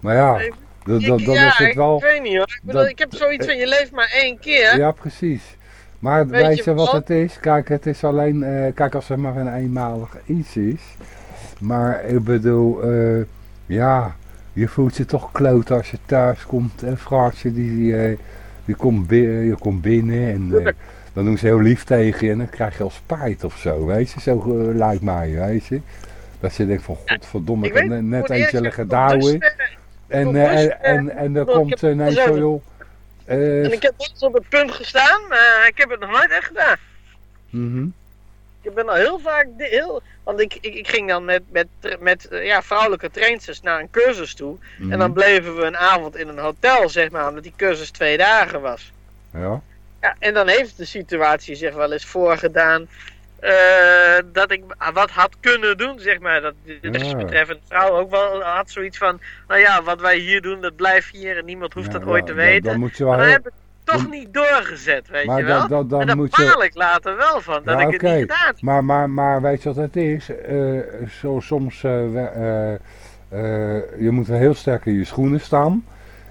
Maar ja, Dat, ja, is het wel... ik weet niet hoor. Ik, bedoel, dat- ik heb zoiets van, je leeft maar één keer. Ja, precies. Maar Weet weet, je wat het is? Kijk, het is alleen... eh, kijk, als het maar een eenmalig iets is. Maar ik bedoel, eh, ja... Je voelt je toch kloot als je thuis komt en vraagt je die... eh, die komt binnen, je komt binnen en... dan doen ze heel lief tegen je en dan krijg je al spijt of zo, weet je. Zo lijkt mij, weet je. Dat je denkt van, godverdomme, ik heb net, eentje liggen douwen. En, eh, en, en, en er komt zelf- zo, joh. eh, En ik heb wel eens op het punt gestaan, maar ik heb het nog nooit echt gedaan. mhm. Ik ben al heel vaak, heel, want ik, ik, ik ging dan met, met, met eh, ja, vrouwelijke trainsters naar een cursus toe. En dan Mhm. bleven we een avond in een hotel, zeg maar, omdat die cursus twee dagen was. Ja. Ja, en dan heeft de situatie zich wel eens voorgedaan eh, dat ik wat had kunnen doen, zeg maar. Dat de Ja. desbetreffende vrouw ook wel had zoiets van, nou ja, wat wij hier doen, dat blijft hier en niemand hoeft Ja, dat ooit te dan- weten. dan moet je wel maar dan heel- heb ik het toch dan- niet doorgezet, weet Maar je wel. dat- dat- dan en daar moet je- baal ik later wel van, dat Ja, ik het niet gedaan heb. Maar, maar, maar weet je wat het is? Eh, zo, soms, eh, je moet wel heel sterk in je schoenen staan.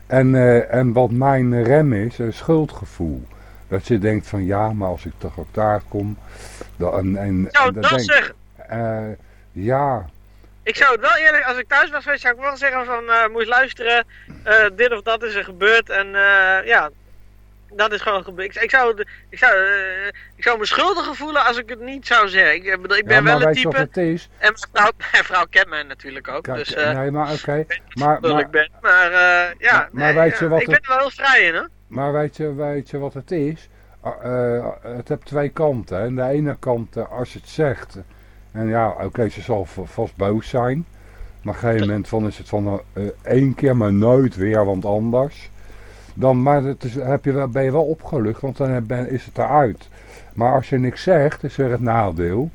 En, en wat mijn rem is, een schuldgevoel. Dat je denkt van ja, maar als ik toch ook daar kom. Dan, en, en, Ik zou en het dan wel denk- zeggen. eh, ja, Ik zou het wel eerlijk, als ik thuis was geweest, zou ik wel zeggen van, eh moet luisteren, eh, dit of dat is er gebeurd en ja, dat is gewoon gebeurd. Ik, ik, zou, ik, zou, ik zou me schuldig voelen als ik het niet zou zeggen. Ik, bedoel, ik ben ja wel een type, het is? en mijn vrouw, [LAUGHS] mijn vrouw kent mij natuurlijk ook, Kijk, dus nee, maar oké. Maar, maar, ik ben. Maar ja, Maar- maar nee, weet je wat ik het- ben er wel heel vrij in, hè. Maar weet je, weet je wat het is? Eh, het heeft twee kanten. En de ene kant, eh, als je het zegt, en ja, oké, ze zal vast boos zijn. Maar op een gegeven moment van is het van eh, één keer, maar nooit weer, want anders. Dan, maar het is, heb je, wel- ben je wel opgelucht, want dan ben, is het eruit. Maar als je niks zegt, is weer het nadeel.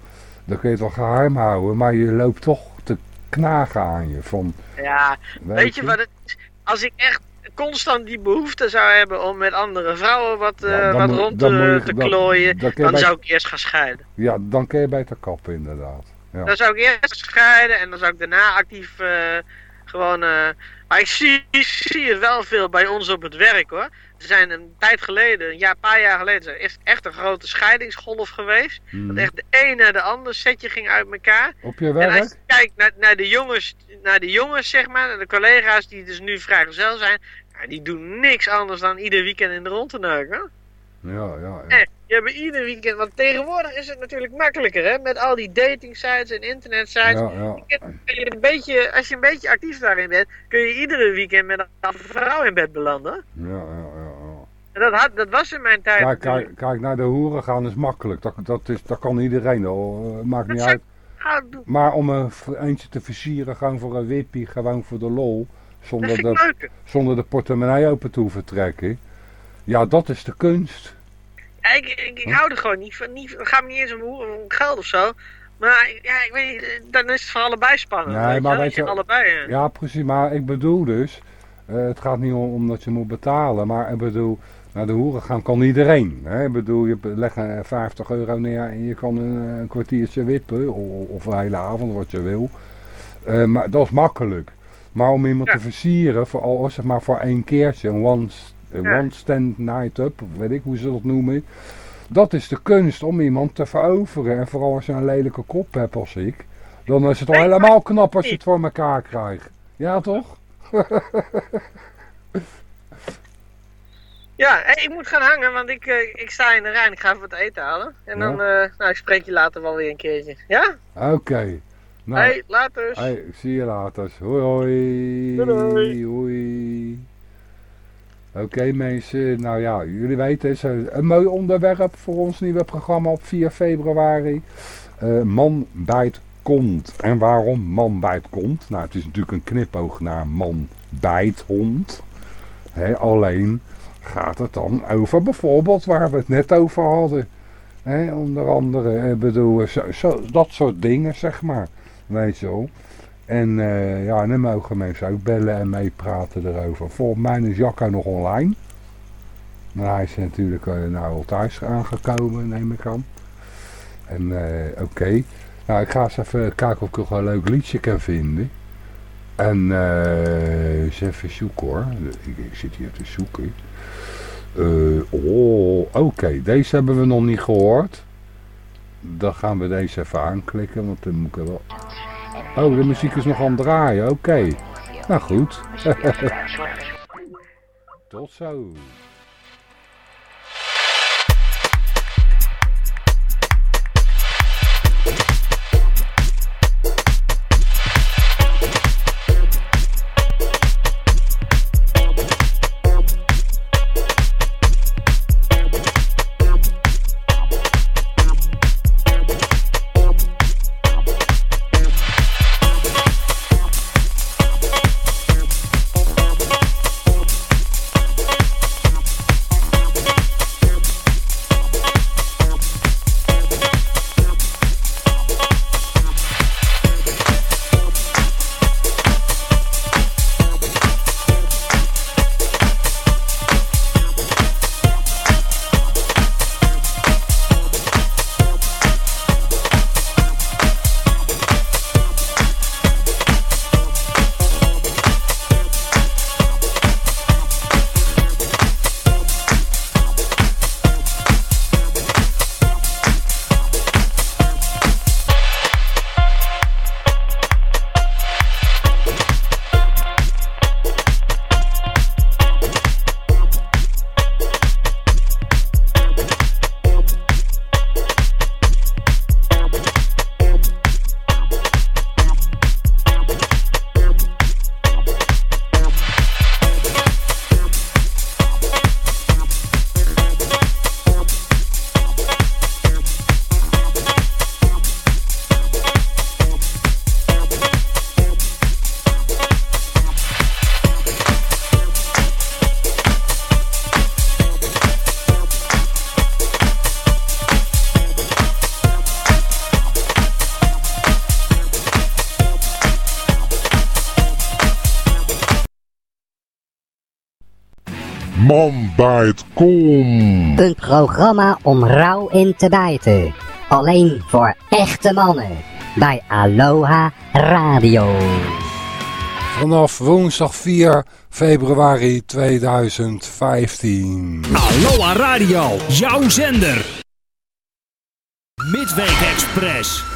Dan kun je het wel geheim houden, maar je loopt toch te knagen aan je. Van, Ja, weet, weet je wat het is? Als ik echt constant die behoefte zou hebben om met andere vrouwen wat, eh, Ja, wat moet- rond te, je- te dan- klooien, dan bij- zou ik eerst gaan scheiden. Ja, dan kun je beter kappen inderdaad. Ja. Dan zou ik eerst scheiden en dan zou ik daarna actief eh, gewoon. eh, maar ik zie, ik zie het wel veel bij ons op het werk hoor. Er zijn een tijd geleden, een jaar, paar jaar geleden, is echt- een grote scheidingsgolf geweest. Mhm. Dat echt de een naar de ander setje ging uit elkaar. Op je En als werk? je kijkt naar, naar, de jongens, naar de jongens, zeg maar, naar de collega's die dus nu vrijgezel zijn, die doen niks anders dan ieder weekend in de rond te neuken. Ja, ja, ja. Echt, die hebben ieder weekend, want tegenwoordig is het natuurlijk makkelijker, hè, met al die dating sites en internet sites. Ja, ja. Je een beetje, als je een beetje actief daarin bent, kun je iedere weekend met een vrouw in bed belanden. Ja, ja, dat, had, dat was in mijn tijd. Kijk, kijk, kijk, naar de hoeren gaan is makkelijk. Dat, dat, is, dat kan iedereen. hoor. maakt niet uit. Maar om een eentje te versieren, gewoon voor een wippie, gewoon voor de lol. Zonder de, zonder de portemonnee open te hoeven trekken. Ja, dat is de kunst. Ja, ik, ik, ik hou er gewoon niet van. Niet, het gaat me niet eens om, om geld of zo. Maar ja, ik weet niet, dan is het voor allebei spannend. Nee, weet maar je, weet je- allebei. eh, Ja, precies. Maar ik bedoel dus, eh, het gaat niet om, om dat je moet betalen. Maar ik bedoel, naar de hoeren gaan kan iedereen. Hè? Ik bedoel, je legt eh, 50 euro neer en je kan een, eh, een kwartiertje wippen. Of, of een hele avond, wat je wil. Eh, maar dat is makkelijk. Maar om iemand Ja. te versieren, voor, al zeg maar voor één keertje, een one, Ja. one stand night up, of weet ik hoe ze dat noemen. Dat is de kunst om iemand te veroveren. En vooral als je een lelijke kop hebt als ik. Dan is het al helemaal knap als je het voor elkaar krijgt. Ja, toch? [LAUGHS] Ja, hey, ik moet gaan hangen, want ik, eh, ik sta in de rij en ik ga even wat eten halen. En Ja. dan, eh, nou, ik spreek je later wel weer een keertje. Ja? Oké. Nou, Hey, later. hey, ik zie je later. Hoi hoi. Doei, Hoi. Oké mensen, nou ja, jullie weten, het is een mooi onderwerp voor ons nieuwe programma op 4 februari. Eh, man bijt kont. En waarom man bijt kont? Nou, het is natuurlijk een knipoog naar man bijt hond. Hè, alleen gaat het dan over bijvoorbeeld waar we het net over hadden. Onder andere, ik bedoel, zo, zo, dat soort dingen, zeg maar. Weet je wel. En eh, ja, dan mogen mensen ook bellen en meepraten erover. Volgens mij is Jacco nog online. Maar hij is natuurlijk uh, nou al thuis aangekomen, neem ik aan. En eh, oké. Nou, ik ga eens even kijken of ik nog een leuk liedje kan vinden. En eh eens even zoeken hoor. Ik zit hier te zoeken. Eh, oh, oké. Deze hebben we nog niet gehoord. Dan gaan we deze even aanklikken, want dan moet ik wel... Oh, de muziek is nog aan het draaien, oké. Nou goed. [LAUGHS] Tot zo. Man bijt kom. Een programma om rauw in te bijten. Alleen voor echte mannen. Bij Aloha Radio. Vanaf woensdag 4 februari 2015. Aloha Radio, jouw zender. Midweek Express.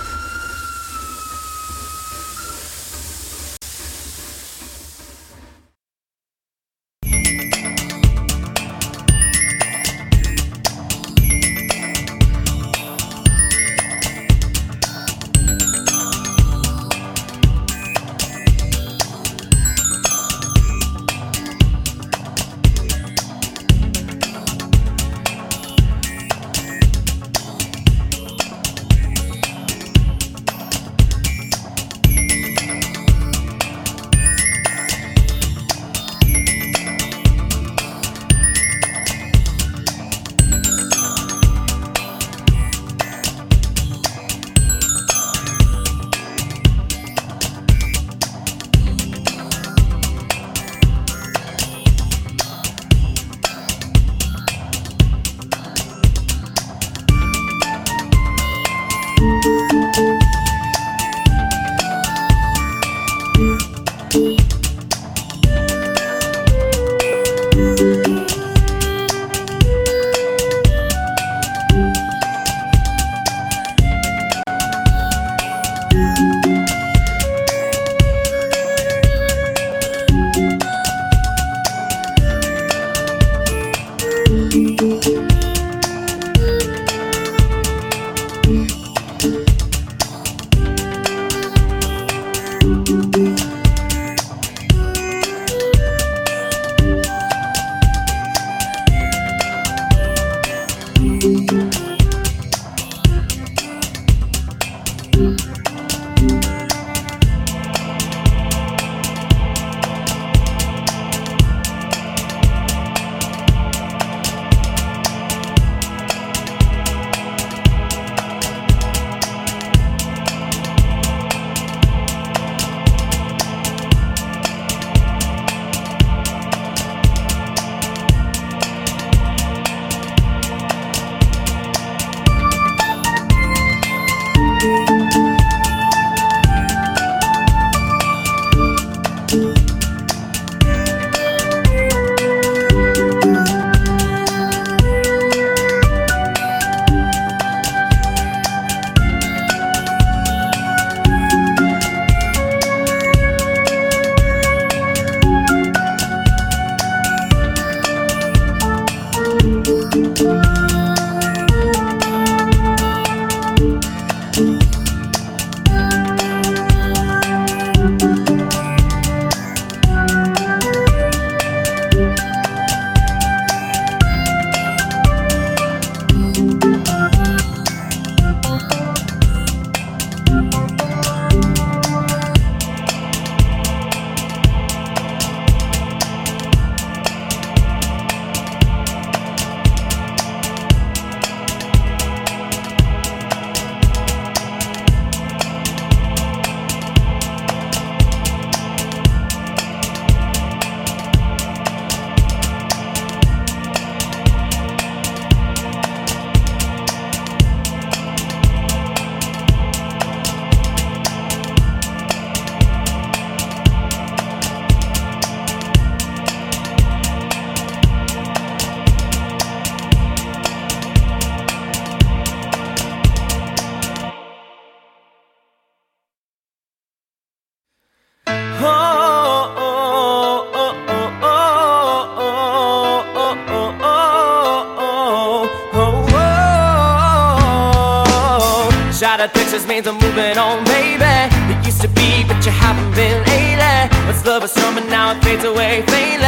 just means I'm moving on, baby. It used to be, but you haven't been lately. What's love is strong, but now it fades away faintly.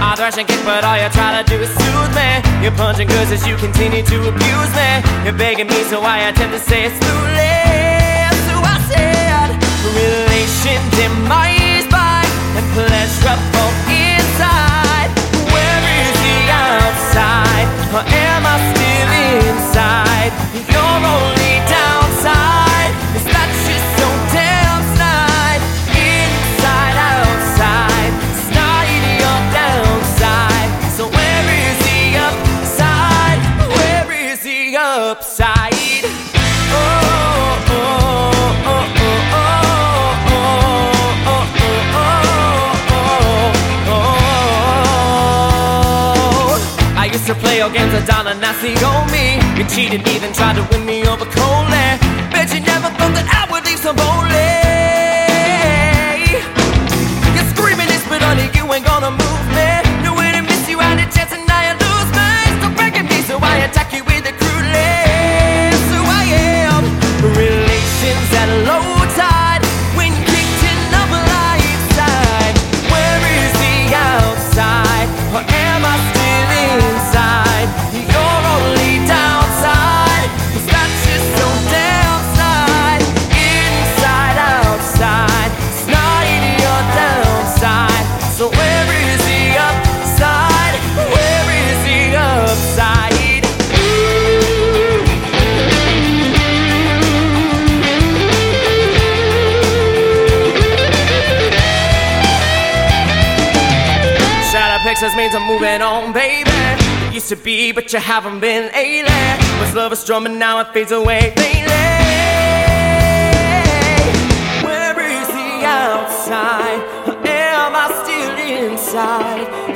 I thrash and kick, but all you try to do is soothe me. You're punching good, as you continue to abuse me. You're begging me, so I attempt to say it's too late. to be, but you haven't been lately. Was love is strumming, now it fades away lately. Where is the outside? Am I still inside?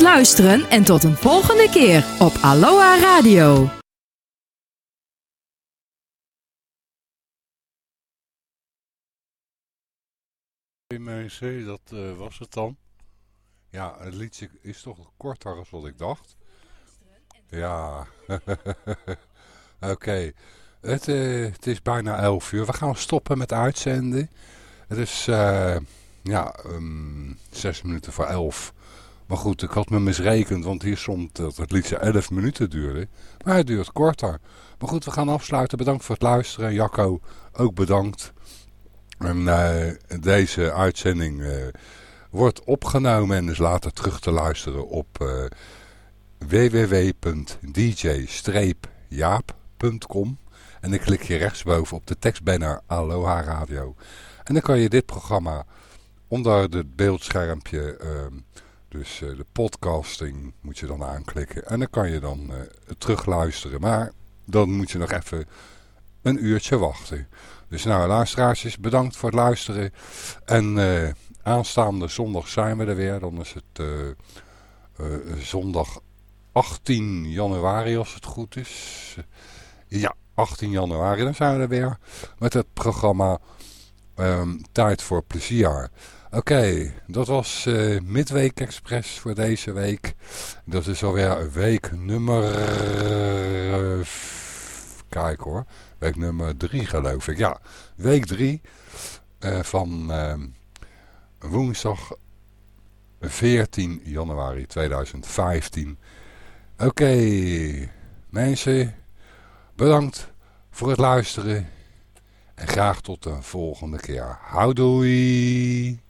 Luisteren en tot een volgende keer op Aloha Radio. Mensen, dat eh, was het dan. Ja, het liedje is toch korter dan wat ik dacht. Ja, [LAUGHS] oké. Het, eh, het is bijna 11 uur. We gaan stoppen met uitzenden. Het is eh, ja, um, 6 minuten voor 11. Maar goed, ik had me misrekend, want hier stond dat het liedje 11 minuten duurde. Maar het duurt korter. Maar goed, we gaan afsluiten. Bedankt voor het luisteren. Jacco, ook bedankt. En uh, deze uitzending uh, wordt opgenomen en is later terug te luisteren op uh, www.dj-jaap.com en dan klik je rechtsboven op de tekstbanner Aloha Radio. En dan kan je dit programma onder het beeldschermpje, dus de podcasting, moet je dan aanklikken. En dan kan je dan terugluisteren. Maar dan moet je nog even een uurtje wachten. Dus nou, luisteraars, bedankt voor het luisteren. En uh, aanstaande zondag zijn we er weer. Dan is het uh, uh, zondag 18 januari, als het goed is. Ja, 18 januari, dan zijn we er weer. Met het programma um, Tijd voor Plezier. Oké, dat was Midweek Express voor deze week. Dat is alweer week nummer... kijk hoor week nummer drie geloof ik. Ja, week drie uh, van uh, woensdag 14 januari 2015. Oké, mensen, bedankt voor het luisteren. En graag tot de volgende keer. Houdoei!